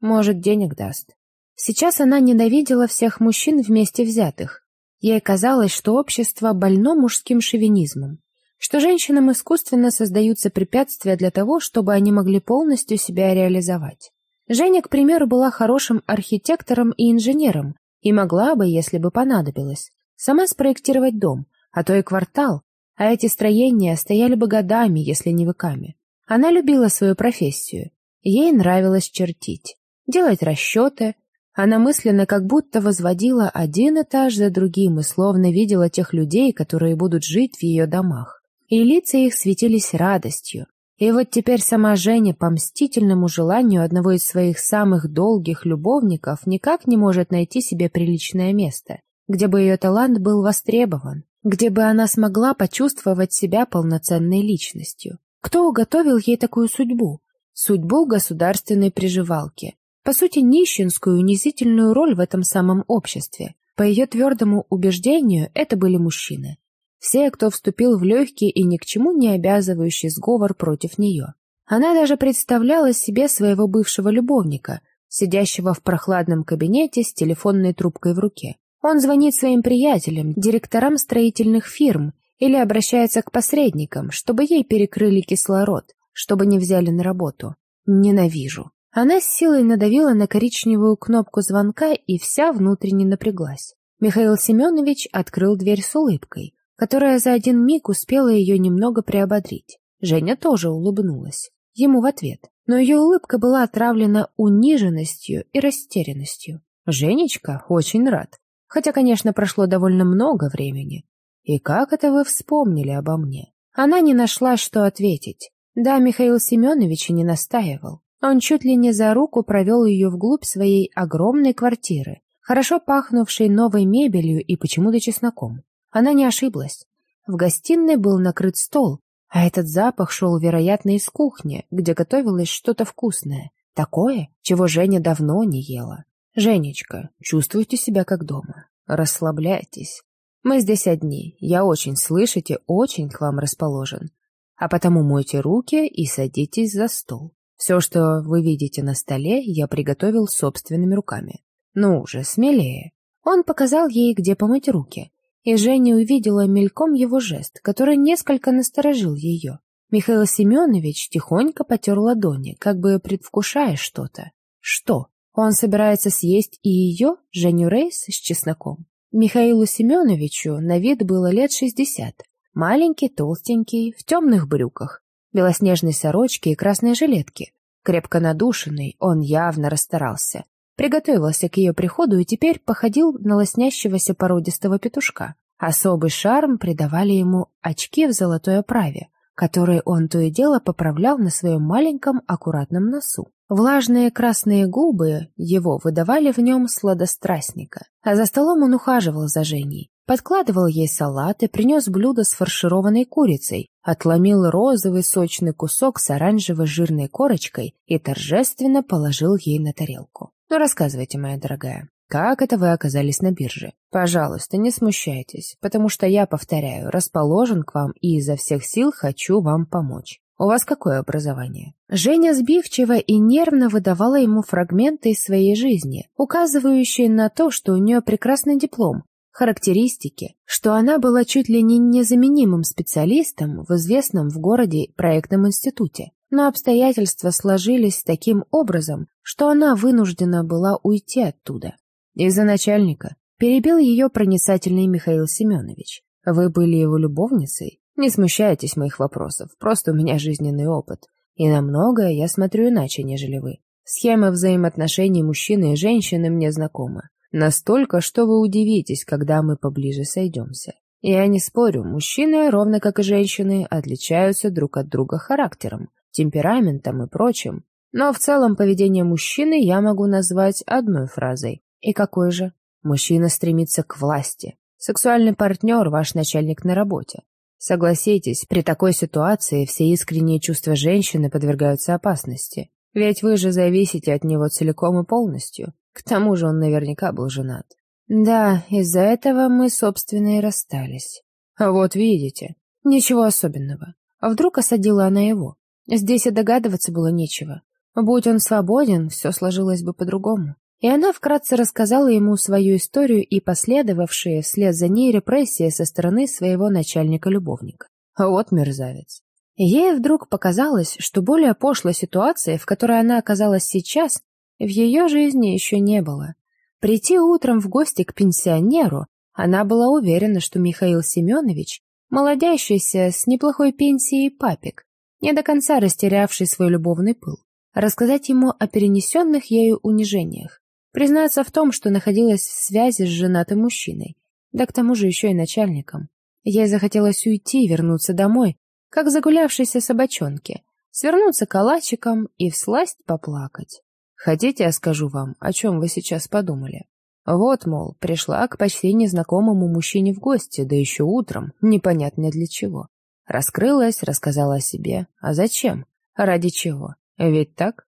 Может, денег даст. Сейчас она ненавидела всех мужчин вместе взятых. Ей казалось, что общество больно мужским шовинизмом что женщинам искусственно создаются препятствия для того, чтобы они могли полностью себя реализовать. Женя, к примеру, была хорошим архитектором и инженером и могла бы, если бы понадобилось, сама спроектировать дом, а то и квартал, а эти строения стояли бы годами, если не веками. Она любила свою профессию, ей нравилось чертить, делать расчеты, она мысленно как будто возводила один этаж за другим и словно видела тех людей, которые будут жить в ее домах и лица их светились радостью. И вот теперь сама Женя по мстительному желанию одного из своих самых долгих любовников никак не может найти себе приличное место, где бы ее талант был востребован, где бы она смогла почувствовать себя полноценной личностью. Кто уготовил ей такую судьбу? Судьбу государственной приживалки. По сути, нищенскую унизительную роль в этом самом обществе. По ее твердому убеждению, это были мужчины. Все, кто вступил в легкий и ни к чему не обязывающий сговор против нее. Она даже представляла себе своего бывшего любовника, сидящего в прохладном кабинете с телефонной трубкой в руке. Он звонит своим приятелям, директорам строительных фирм или обращается к посредникам, чтобы ей перекрыли кислород, чтобы не взяли на работу. Ненавижу. Она с силой надавила на коричневую кнопку звонка и вся внутренне напряглась. Михаил Семенович открыл дверь с улыбкой которая за один миг успела ее немного приободрить. Женя тоже улыбнулась. Ему в ответ. Но ее улыбка была отравлена униженностью и растерянностью. «Женечка, очень рад. Хотя, конечно, прошло довольно много времени. И как это вы вспомнили обо мне?» Она не нашла, что ответить. Да, Михаил Семенович не настаивал. Он чуть ли не за руку провел ее вглубь своей огромной квартиры, хорошо пахнувшей новой мебелью и почему-то чесноком. Она не ошиблась. В гостиной был накрыт стол, а этот запах шел, вероятно, из кухни, где готовилось что-то вкусное. Такое, чего Женя давно не ела. «Женечка, чувствуйте себя как дома. Расслабляйтесь. Мы здесь одни. Я очень, слышите, очень к вам расположен. А потому мойте руки и садитесь за стол. Все, что вы видите на столе, я приготовил собственными руками. Ну уже смелее». Он показал ей, где помыть руки, и Женя увидела мельком его жест, который несколько насторожил ее. Михаил Семенович тихонько потер ладони, как бы предвкушая что-то. Что? Он собирается съесть и ее, Женю Рейс, с чесноком? Михаилу Семеновичу на вид было лет шестьдесят. Маленький, толстенький, в темных брюках, белоснежной сорочке и красной жилетке. Крепко надушенный, он явно расстарался приготовился к ее приходу и теперь походил на лоснящегося породистого петушка. Особый шарм придавали ему очки в золотой оправе, которые он то и дело поправлял на своем маленьком аккуратном носу. Влажные красные губы его выдавали в нем сладострастника, а за столом он ухаживал за Женей, подкладывал ей салат и принес блюдо с фаршированной курицей, отломил розовый сочный кусок с оранжевой жирной корочкой и торжественно положил ей на тарелку. «Ну, рассказывайте, моя дорогая, как это вы оказались на бирже? Пожалуйста, не смущайтесь, потому что я, повторяю, расположен к вам и изо всех сил хочу вам помочь. У вас какое образование? Женя сбивчиво и нервно выдавала ему фрагменты из своей жизни, указывающие на то, что у нее прекрасный диплом, характеристики, что она была чуть ли не незаменимым специалистом в известном в городе проектном институте. Но обстоятельства сложились таким образом, что она вынуждена была уйти оттуда. Из-за начальника перебил ее проницательный Михаил Семенович. Вы были его любовницей? Не смущайтесь моих вопросов, просто у меня жизненный опыт. И на многое я смотрю иначе, нежели вы. Схема взаимоотношений мужчины и женщины мне знакома. Настолько, что вы удивитесь, когда мы поближе сойдемся. Я не спорю, мужчины, ровно как и женщины, отличаются друг от друга характером, темпераментом и прочим. Но в целом поведение мужчины я могу назвать одной фразой. И какой же? Мужчина стремится к власти. Сексуальный партнер – ваш начальник на работе. Согласитесь, при такой ситуации все искренние чувства женщины подвергаются опасности. Ведь вы же зависите от него целиком и полностью. К тому же он наверняка был женат. Да, из-за этого мы, собственно, и расстались. А вот видите, ничего особенного. А вдруг осадила она его? Здесь и догадываться было нечего. Будь он свободен, все сложилось бы по-другому. И она вкратце рассказала ему свою историю и последовавшие вслед за ней репрессии со стороны своего начальника-любовника. Вот мерзавец. Ей вдруг показалось, что более пошлой ситуации, в которой она оказалась сейчас, в ее жизни еще не было. Прийти утром в гости к пенсионеру, она была уверена, что Михаил Семенович, молодящийся с неплохой пенсией папик, не до конца растерявший свой любовный пыл, рассказать ему о перенесенных ею унижениях, Признаться в том, что находилась в связи с женатым мужчиной, да к тому же еще и начальником. Ей захотелось уйти, вернуться домой, как загулявшейся собачонке, свернуться калачиком и всласть поплакать. Хотите, я скажу вам, о чем вы сейчас подумали? Вот, мол, пришла к почти незнакомому мужчине в гости, да еще утром, непонятно для чего. Раскрылась, рассказала о себе. А зачем? Ради чего? Ведь так?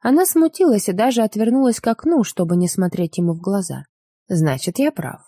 Она смутилась и даже отвернулась к окну, чтобы не смотреть ему в глаза. Значит, я прав.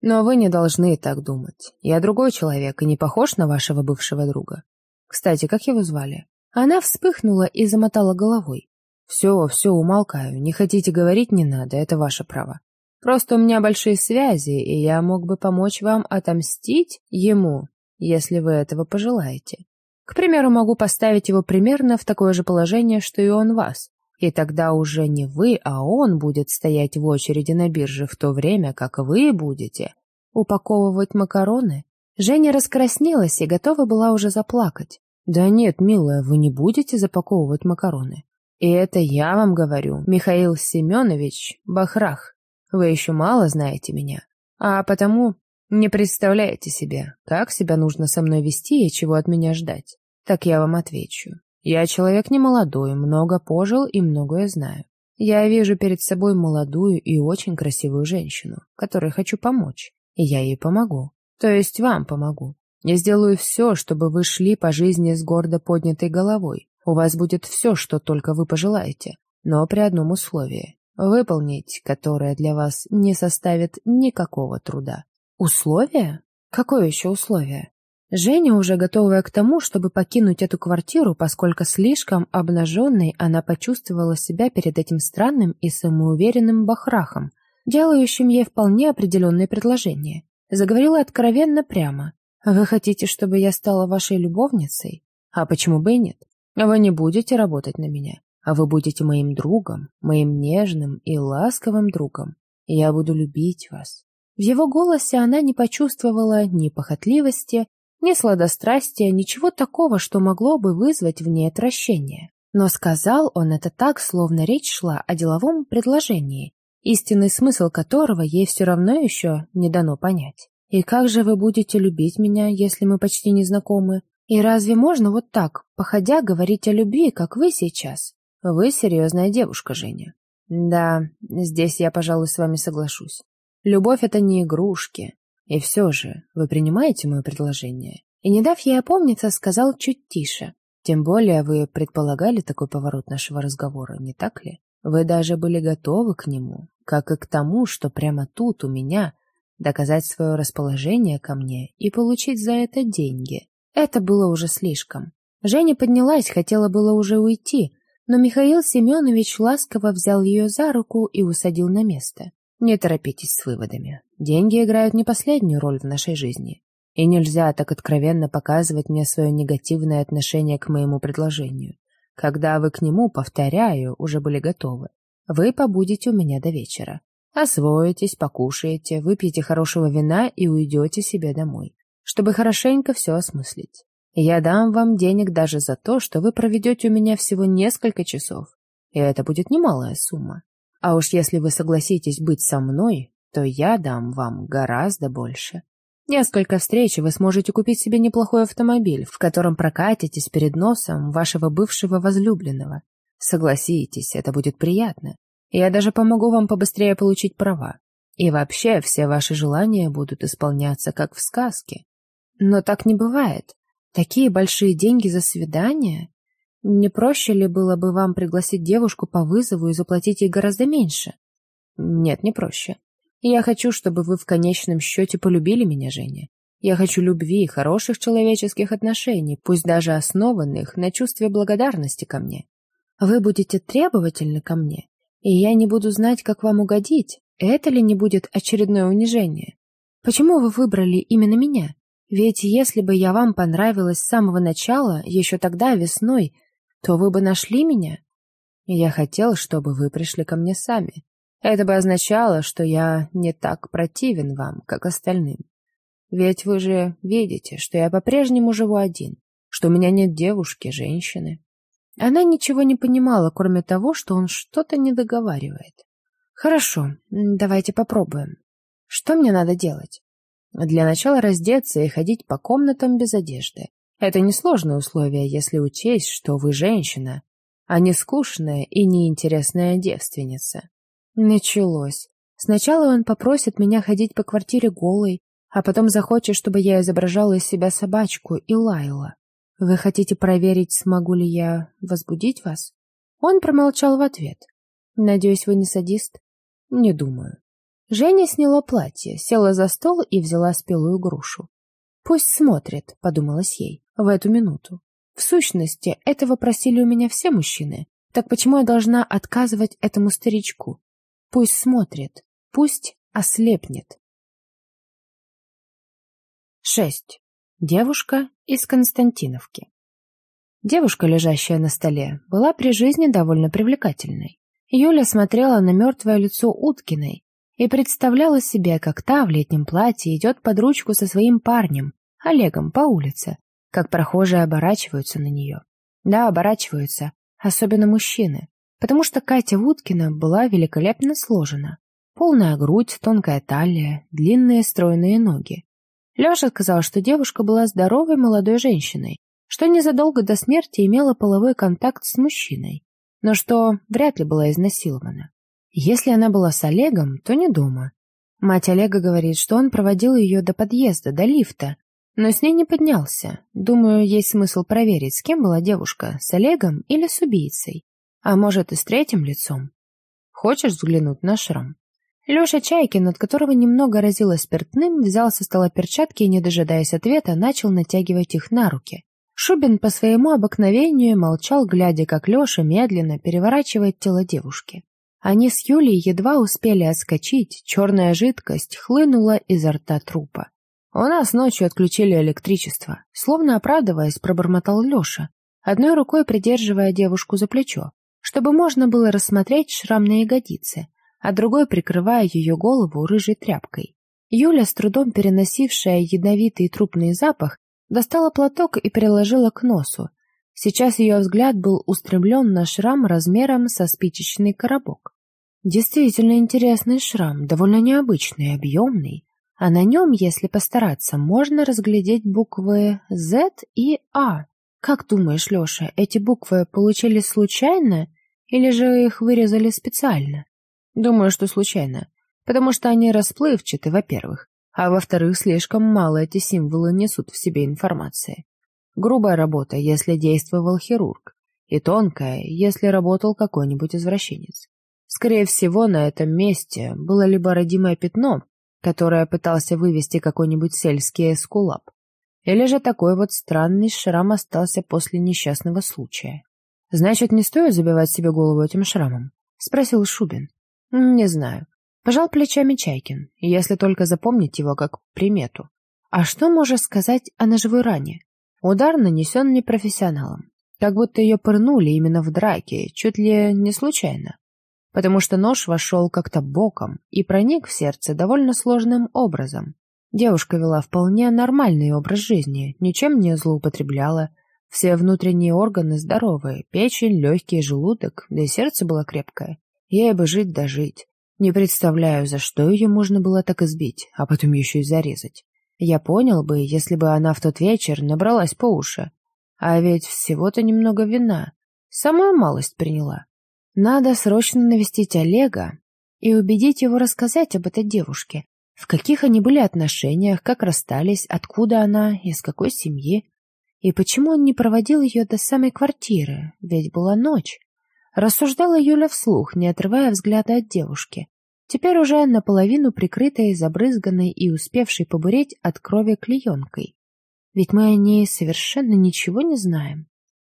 Но вы не должны так думать. Я другой человек и не похож на вашего бывшего друга. Кстати, как его звали? Она вспыхнула и замотала головой. Все, все, умолкаю. Не хотите говорить, не надо, это ваше право. Просто у меня большие связи, и я мог бы помочь вам отомстить ему, если вы этого пожелаете. К примеру, могу поставить его примерно в такое же положение, что и он вас. И тогда уже не вы, а он будет стоять в очереди на бирже в то время, как вы будете упаковывать макароны. Женя раскраснелась и готова была уже заплакать. «Да нет, милая, вы не будете запаковывать макароны. И это я вам говорю, Михаил Семенович Бахрах. Вы еще мало знаете меня. А потому не представляете себе, как себя нужно со мной вести и чего от меня ждать. Так я вам отвечу. Я человек не молодой, много пожил и многое знаю. Я вижу перед собой молодую и очень красивую женщину, которой хочу помочь, и я ей помогу. То есть вам помогу. Я сделаю все, чтобы вы шли по жизни с гордо поднятой головой. У вас будет все, что только вы пожелаете, но при одном условии. Выполнить, которое для вас не составит никакого труда. Условие? Какое еще условие? Женя уже готовая к тому, чтобы покинуть эту квартиру, поскольку слишком обнаженной она почувствовала себя перед этим странным и самоуверенным бахрахом, делающим ей вполне определенные предложения. Заговорила откровенно прямо. «Вы хотите, чтобы я стала вашей любовницей? А почему бы и нет? Вы не будете работать на меня, а вы будете моим другом, моим нежным и ласковым другом. Я буду любить вас». В его голосе она не почувствовала ни похотливости, ни сладострастия, ничего такого, что могло бы вызвать в ней отвращение. Но сказал он это так, словно речь шла о деловом предложении, истинный смысл которого ей все равно еще не дано понять. И как же вы будете любить меня, если мы почти не знакомы? И разве можно вот так, походя, говорить о любви, как вы сейчас? Вы серьезная девушка, Женя. Да, здесь я, пожалуй, с вами соглашусь. Любовь — это не игрушки. И все же, вы принимаете мое предложение? И, не дав ей опомниться, сказал чуть тише. Тем более вы предполагали такой поворот нашего разговора, не так ли? Вы даже были готовы к нему, как и к тому, что прямо тут у меня доказать свое расположение ко мне и получить за это деньги. Это было уже слишком. Женя поднялась, хотела было уже уйти, но Михаил Семенович ласково взял ее за руку и усадил на место. Не торопитесь с выводами. Деньги играют не последнюю роль в нашей жизни. И нельзя так откровенно показывать мне свое негативное отношение к моему предложению. Когда вы к нему, повторяю, уже были готовы. Вы побудете у меня до вечера. Освоитесь, покушаете, выпьете хорошего вина и уйдете себе домой, чтобы хорошенько все осмыслить. Я дам вам денег даже за то, что вы проведете у меня всего несколько часов, и это будет немалая сумма. А уж если вы согласитесь быть со мной, то я дам вам гораздо больше. Несколько встреч, и вы сможете купить себе неплохой автомобиль, в котором прокатитесь перед носом вашего бывшего возлюбленного. Согласитесь, это будет приятно. Я даже помогу вам побыстрее получить права. И вообще все ваши желания будут исполняться, как в сказке. Но так не бывает. Такие большие деньги за свидание? Не проще ли было бы вам пригласить девушку по вызову и заплатить ей гораздо меньше? Нет, не проще. Я хочу, чтобы вы в конечном счете полюбили меня, Женя. Я хочу любви и хороших человеческих отношений, пусть даже основанных на чувстве благодарности ко мне. Вы будете требовательны ко мне, и я не буду знать, как вам угодить. Это ли не будет очередное унижение? Почему вы выбрали именно меня? Ведь если бы я вам понравилась с самого начала, еще тогда, весной, то вы бы нашли меня. Я хотел, чтобы вы пришли ко мне сами. Это бы означало, что я не так противен вам, как остальным. Ведь вы же видите, что я по-прежнему живу один, что у меня нет девушки, женщины. Она ничего не понимала, кроме того, что он что-то не договаривает. Хорошо, давайте попробуем. Что мне надо делать? Для начала раздеться и ходить по комнатам без одежды. Это несложное условие, если учесть, что вы женщина, а не скучная и неинтересная девственница. Началось. Сначала он попросит меня ходить по квартире голой, а потом захочет, чтобы я изображала из себя собачку и лаяла. Вы хотите проверить, смогу ли я возбудить вас? Он промолчал в ответ. Надеюсь, вы не садист? Не думаю. Женя сняла платье, села за стол и взяла спелую грушу. «Пусть смотрит», — подумалось ей, в эту минуту. «В сущности, этого просили у меня все мужчины. Так почему я должна отказывать этому старичку? Пусть смотрит, пусть ослепнет. 6. Девушка из Константиновки. Девушка, лежащая на столе, была при жизни довольно привлекательной. Юля смотрела на мертвое лицо Уткиной и представляла себе, как та в летнем платье идет под ручку со своим парнем, Олегом, по улице, как прохожие оборачиваются на нее. Да, оборачиваются, особенно мужчины потому что Катя Уткина была великолепно сложена. Полная грудь, тонкая талия, длинные стройные ноги. Леша сказал, что девушка была здоровой молодой женщиной, что незадолго до смерти имела половой контакт с мужчиной, но что вряд ли была изнасилована. Если она была с Олегом, то не дома. Мать Олега говорит, что он проводил ее до подъезда, до лифта, но с ней не поднялся. Думаю, есть смысл проверить, с кем была девушка, с Олегом или с убийцей. А может, и с третьим лицом? Хочешь взглянуть на шрам? Леша Чайкин, от которого немного разило спиртным, взял со стола перчатки и, не дожидаясь ответа, начал натягивать их на руки. Шубин по своему обыкновению молчал, глядя, как Леша медленно переворачивает тело девушки. Они с Юлей едва успели отскочить, черная жидкость хлынула изо рта трупа. «У нас ночью отключили электричество», словно оправдываясь, пробормотал Леша, одной рукой придерживая девушку за плечо чтобы можно было рассмотреть шрам на ягодице, а другой прикрывая ее голову рыжей тряпкой. Юля, с трудом переносившая ядовитый трупный запах, достала платок и приложила к носу. Сейчас ее взгляд был устремлен на шрам размером со спичечный коробок. Действительно интересный шрам, довольно необычный, объемный. а на нем, если постараться, можно разглядеть буквы Z и А. Как думаешь, Леша, эти буквы получились случайно или же их вырезали специально? Думаю, что случайно, потому что они расплывчаты, во-первых, а во-вторых, слишком мало эти символы несут в себе информации. Грубая работа, если действовал хирург, и тонкая, если работал какой-нибудь извращенец. Скорее всего, на этом месте было либо родимое пятно, которое пытался вывести какой-нибудь сельский эскулап, или же такой вот странный шрам остался после несчастного случая. «Значит, не стоит забивать себе голову этим шрамом?» — спросил Шубин. «Не знаю. Пожал плечами Чайкин, если только запомнить его как примету. А что можешь сказать о ножевой ране? Удар нанесен непрофессионалом. Как будто ее пырнули именно в драке, чуть ли не случайно. Потому что нож вошел как-то боком и проник в сердце довольно сложным образом. Девушка вела вполне нормальный образ жизни, ничем не злоупотребляла. Все внутренние органы здоровые, печень, легкие, желудок, да и сердце было крепкое. Ей бы жить да жить. Не представляю, за что ее можно было так избить, а потом еще и зарезать. Я понял бы, если бы она в тот вечер набралась по уши. А ведь всего-то немного вина. Самую малость приняла. Надо срочно навестить Олега и убедить его рассказать об этой девушке. В каких они были отношениях, как расстались, откуда она, из какой семьи. И почему он не проводил ее до самой квартиры, ведь была ночь. Рассуждала Юля вслух, не отрывая взгляда от девушки. Теперь уже наполовину прикрытой, забрызганной и успевшей побуреть от крови клеенкой. Ведь мы о ней совершенно ничего не знаем.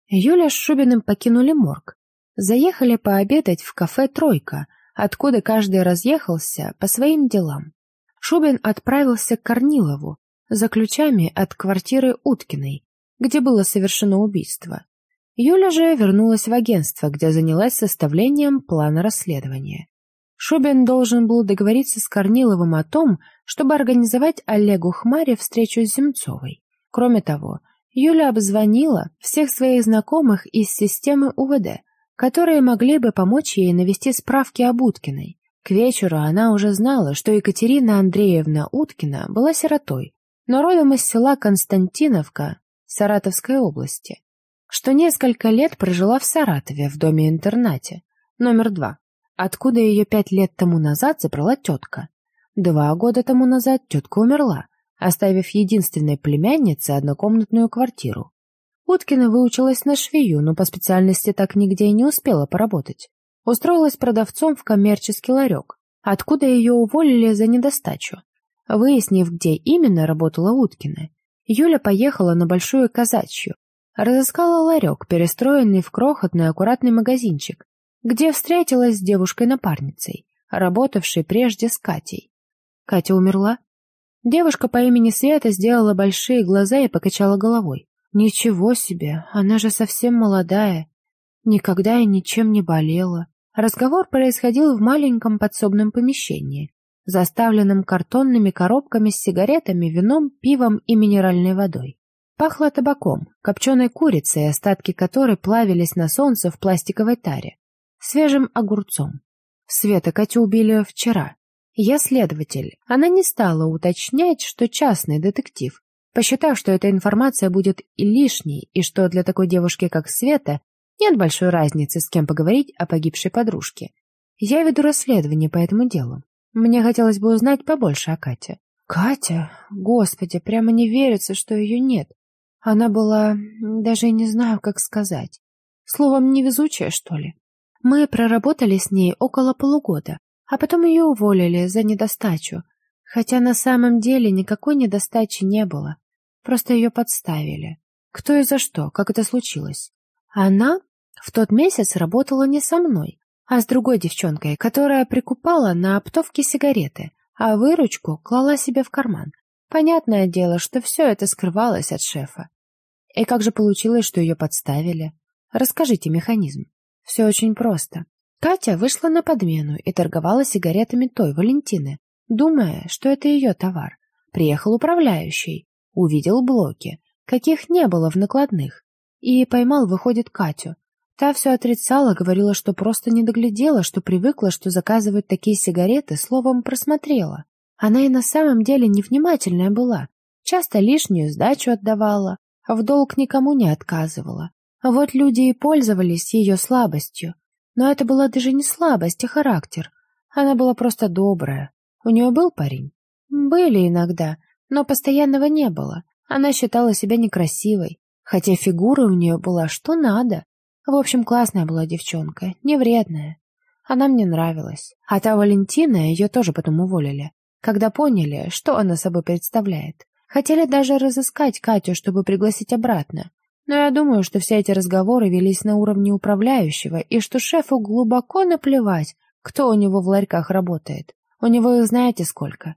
Юля с Шубиным покинули морг. Заехали пообедать в кафе «Тройка», откуда каждый разъехался по своим делам. Шубин отправился к Корнилову за ключами от квартиры Уткиной, где было совершено убийство. Юля же вернулась в агентство, где занялась составлением плана расследования. Шубин должен был договориться с Корниловым о том, чтобы организовать Олегу Хмаре встречу с Земцовой. Кроме того, Юля обзвонила всех своих знакомых из системы УВД, которые могли бы помочь ей навести справки об Уткиной. К вечеру она уже знала, что Екатерина Андреевна Уткина была сиротой, но родом из села Константиновка Саратовской области что несколько лет прожила в Саратове в доме-интернате, номер два, откуда ее пять лет тому назад забрала тетка. Два года тому назад тетка умерла, оставив единственной племяннице однокомнатную квартиру. Уткина выучилась на швею, но по специальности так нигде и не успела поработать. Устроилась продавцом в коммерческий ларек, откуда ее уволили за недостачу. Выяснив, где именно работала Уткина, Юля поехала на Большую Казачью, Разыскала ларек, перестроенный в крохотный аккуратный магазинчик, где встретилась с девушкой-напарницей, работавшей прежде с Катей. Катя умерла? Девушка по имени Света сделала большие глаза и покачала головой. Ничего себе, она же совсем молодая. Никогда и ничем не болела. Разговор происходил в маленьком подсобном помещении, заставленном картонными коробками с сигаретами, вином, пивом и минеральной водой. Пахло табаком, копченой курицей, остатки которой плавились на солнце в пластиковой таре, свежим огурцом. Света Катю убили вчера. Я следователь. Она не стала уточнять, что частный детектив, посчитав, что эта информация будет и лишней, и что для такой девушки, как Света, нет большой разницы, с кем поговорить о погибшей подружке. Я веду расследование по этому делу. Мне хотелось бы узнать побольше о Кате. Катя? Господи, прямо не верится, что ее нет. Она была... даже не знаю, как сказать. Словом, невезучая, что ли. Мы проработали с ней около полугода, а потом ее уволили за недостачу. Хотя на самом деле никакой недостачи не было. Просто ее подставили. Кто и за что, как это случилось? Она в тот месяц работала не со мной, а с другой девчонкой, которая прикупала на оптовке сигареты, а выручку клала себе в карман. Понятное дело, что все это скрывалось от шефа. И как же получилось, что ее подставили? Расскажите механизм. Все очень просто. Катя вышла на подмену и торговала сигаретами той Валентины, думая, что это ее товар. Приехал управляющий, увидел блоки, каких не было в накладных, и поймал, выходит, Катю. Та все отрицала, говорила, что просто не доглядела, что привыкла, что заказывают такие сигареты, словом, просмотрела. Она и на самом деле невнимательная была, часто лишнюю сдачу отдавала, в долг никому не отказывала. Вот люди и пользовались ее слабостью. Но это была даже не слабость, а характер. Она была просто добрая. У нее был парень? Были иногда, но постоянного не было. Она считала себя некрасивой, хотя фигура у нее была что надо. В общем, классная была девчонка, не вредная. Она мне нравилась. А та Валентина, ее тоже потом уволили, когда поняли, что она собой представляет. Хотели даже разыскать Катю, чтобы пригласить обратно. Но я думаю, что все эти разговоры велись на уровне управляющего, и что шефу глубоко наплевать, кто у него в ларьках работает. У него их знаете сколько.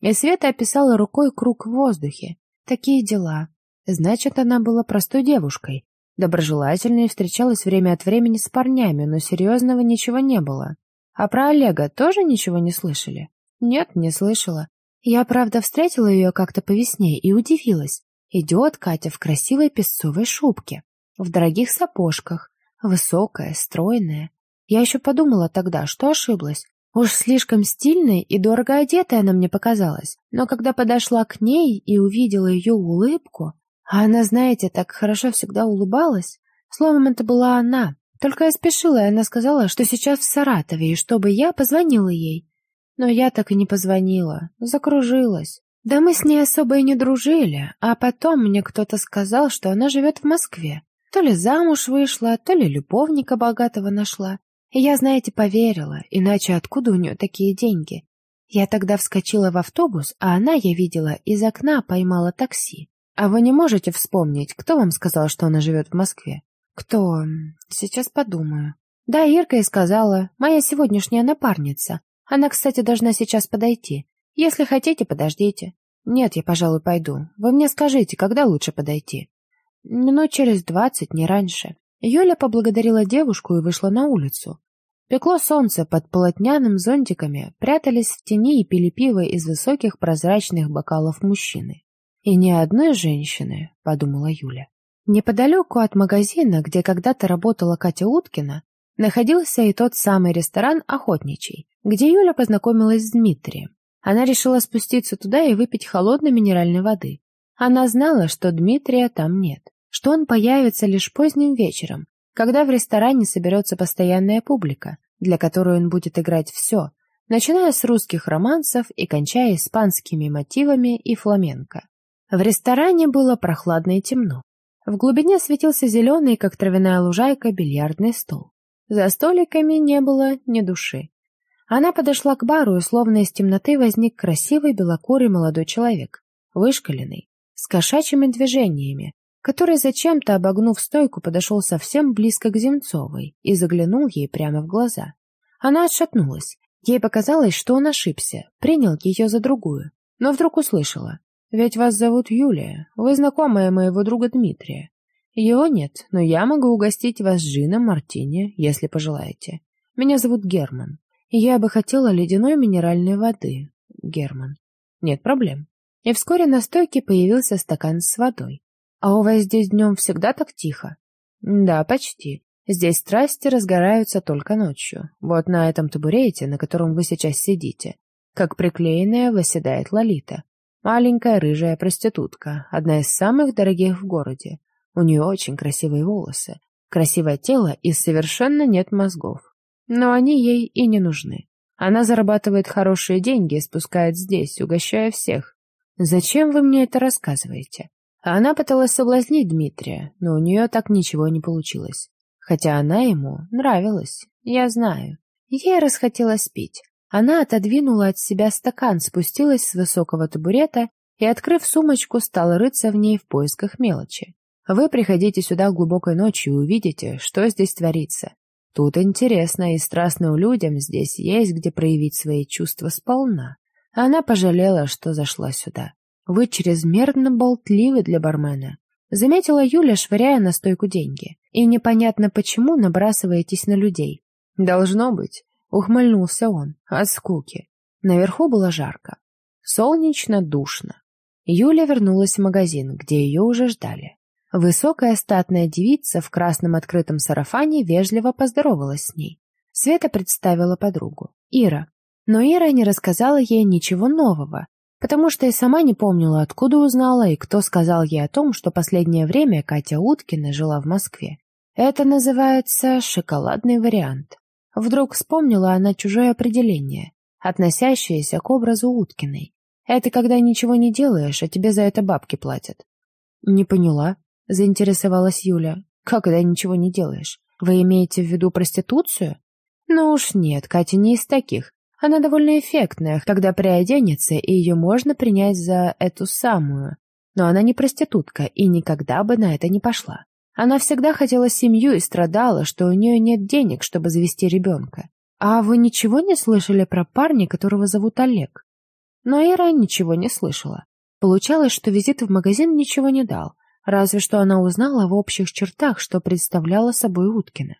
И Света описала рукой круг в воздухе. Такие дела. Значит, она была простой девушкой. Доброжелательной встречалась время от времени с парнями, но серьезного ничего не было. А про Олега тоже ничего не слышали? Нет, не слышала. Я, правда, встретила ее как-то по весне и удивилась. Идет Катя в красивой песцовой шубке, в дорогих сапожках, высокая, стройная. Я еще подумала тогда, что ошиблась. Уж слишком стильной и дорого одетая она мне показалась. Но когда подошла к ней и увидела ее улыбку, а она, знаете, так хорошо всегда улыбалась, словом, это была она. Только я спешила, и она сказала, что сейчас в Саратове, и чтобы я позвонила ей. Но я так и не позвонила, закружилась. Да мы с ней особо и не дружили, а потом мне кто-то сказал, что она живет в Москве. То ли замуж вышла, то ли любовника богатого нашла. И я, знаете, поверила, иначе откуда у нее такие деньги? Я тогда вскочила в автобус, а она, я видела, из окна поймала такси. А вы не можете вспомнить, кто вам сказал, что она живет в Москве? Кто? Сейчас подумаю. Да, Ирка и сказала, моя сегодняшняя напарница. Она, кстати, должна сейчас подойти. Если хотите, подождите. Нет, я, пожалуй, пойду. Вы мне скажите, когда лучше подойти? Минут через двадцать, не раньше. Юля поблагодарила девушку и вышла на улицу. Пекло солнце под полотняным зонтиками, прятались в тени и пили пиво из высоких прозрачных бокалов мужчины. «И ни одной женщины», — подумала Юля. Неподалеку от магазина, где когда-то работала Катя Уткина, находился и тот самый ресторан «Охотничий», где Юля познакомилась с Дмитрием. Она решила спуститься туда и выпить холодной минеральной воды. Она знала, что Дмитрия там нет, что он появится лишь поздним вечером, когда в ресторане соберется постоянная публика, для которой он будет играть все, начиная с русских романсов и кончая испанскими мотивами и фламенко. В ресторане было прохладно и темно. В глубине светился зеленый, как травяная лужайка, бильярдный стол. За столиками не было ни души. Она подошла к бару, и словно из темноты возник красивый белокурый молодой человек, вышкаленный, с кошачьими движениями, который зачем-то, обогнув стойку, подошел совсем близко к Земцовой и заглянул ей прямо в глаза. Она отшатнулась. Ей показалось, что он ошибся, принял ее за другую, но вдруг услышала. «Ведь вас зовут Юлия, вы знакомая моего друга Дмитрия. Его нет, но я могу угостить вас джином мартини, если пожелаете. Меня зовут Герман. Я бы хотела ледяной минеральной воды, Герман. Нет проблем. И вскоре на стойке появился стакан с водой. А у вас здесь днем всегда так тихо? Да, почти. Здесь страсти разгораются только ночью. Вот на этом табурете, на котором вы сейчас сидите, как приклеенная восседает Лолита. Маленькая рыжая проститутка, одна из самых дорогих в городе. У нее очень красивые волосы, красивое тело и совершенно нет мозгов. Но они ей и не нужны. Она зарабатывает хорошие деньги и спускает здесь, угощая всех. Зачем вы мне это рассказываете? Она пыталась соблазнить Дмитрия, но у нее так ничего не получилось. Хотя она ему нравилась, я знаю. Ей расхотелось пить. Она отодвинула от себя стакан, спустилась с высокого табурета и, открыв сумочку, стала рыться в ней в поисках мелочи. Вы приходите сюда глубокой ночью и увидите, что здесь творится. Тут интересно и страстным людям здесь есть где проявить свои чувства сполна. Она пожалела, что зашла сюда. Вы чрезмерно болтливы для бармена. Заметила Юля, швыряя на стойку деньги. И непонятно почему набрасываетесь на людей. Должно быть, ухмыльнулся он, от скуки. Наверху было жарко. Солнечно, душно. Юля вернулась в магазин, где ее уже ждали. Высокая статная девица в красном открытом сарафане вежливо поздоровалась с ней. Света представила подругу. «Ира». Но Ира не рассказала ей ничего нового, потому что и сама не помнила, откуда узнала и кто сказал ей о том, что последнее время Катя Уткина жила в Москве. Это называется шоколадный вариант. Вдруг вспомнила она чужое определение, относящееся к образу Уткиной. Это когда ничего не делаешь, а тебе за это бабки платят. Не поняла, заинтересовалась Юля. Как когда ничего не делаешь? Вы имеете в виду проституцию? Ну уж нет, Катя не из таких. Она довольно эффектная, когда приоденется, и ее можно принять за эту самую. Но она не проститутка и никогда бы на это не пошла. Она всегда хотела семью и страдала, что у нее нет денег, чтобы завести ребенка. А вы ничего не слышали про парня, которого зовут Олег? Но Ира ничего не слышала. Получалось, что визит в магазин ничего не дал, разве что она узнала в общих чертах, что представляла собой Уткина.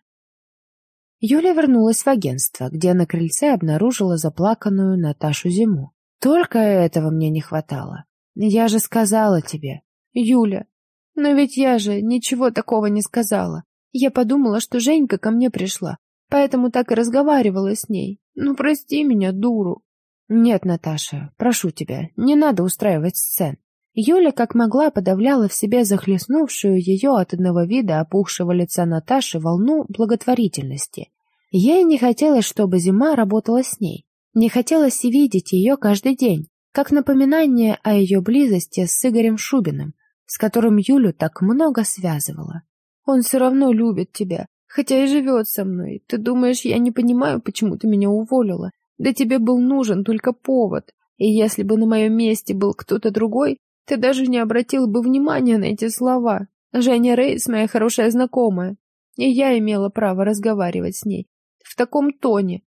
Юля вернулась в агентство, где на крыльце обнаружила заплаканную Наташу Зиму. Только этого мне не хватало. Я же сказала тебе. Юля, но ведь я же ничего такого не сказала. Я подумала, что Женька ко мне пришла, поэтому так и разговаривала с ней. Ну, прости меня, дуру. Нет, Наташа, прошу тебя, не надо устраивать сцен. Юля как могла подавляла в себе захлестнувшую ее от одного вида опухшего лица Наташи волну благотворительности. Ей не хотелось, чтобы зима работала с ней. Не хотелось видеть ее каждый день, как напоминание о ее близости с Игорем Шубиным, с которым Юлю так много связывало. «Он все равно любит тебя, хотя и живет со мной. Ты думаешь, я не понимаю, почему ты меня уволила? Да тебе был нужен только повод. И если бы на моем месте был кто-то другой, ты даже не обратил бы внимания на эти слова. Женя Рейс моя хорошая знакомая, и я имела право разговаривать с ней. В таком тоне.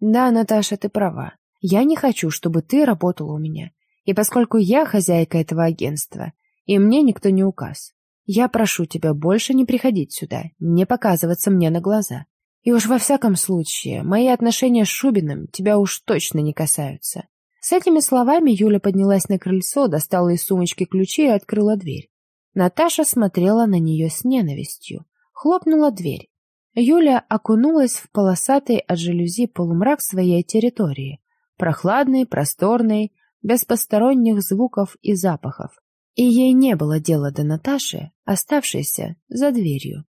Да, Наташа, ты права. Я не хочу, чтобы ты работала у меня. И поскольку я хозяйка этого агентства, и мне никто не указ, я прошу тебя больше не приходить сюда, не показываться мне на глаза. И уж во всяком случае, мои отношения с Шубиным тебя уж точно не касаются. С этими словами Юля поднялась на крыльцо, достала из сумочки ключи и открыла дверь. Наташа смотрела на нее с ненавистью. Хлопнула дверь. Юля окунулась в полосатый от жалюзи полумрак своей территории. Прохладный, просторный, без посторонних звуков и запахов. И ей не было дела до Наташи, оставшейся за дверью.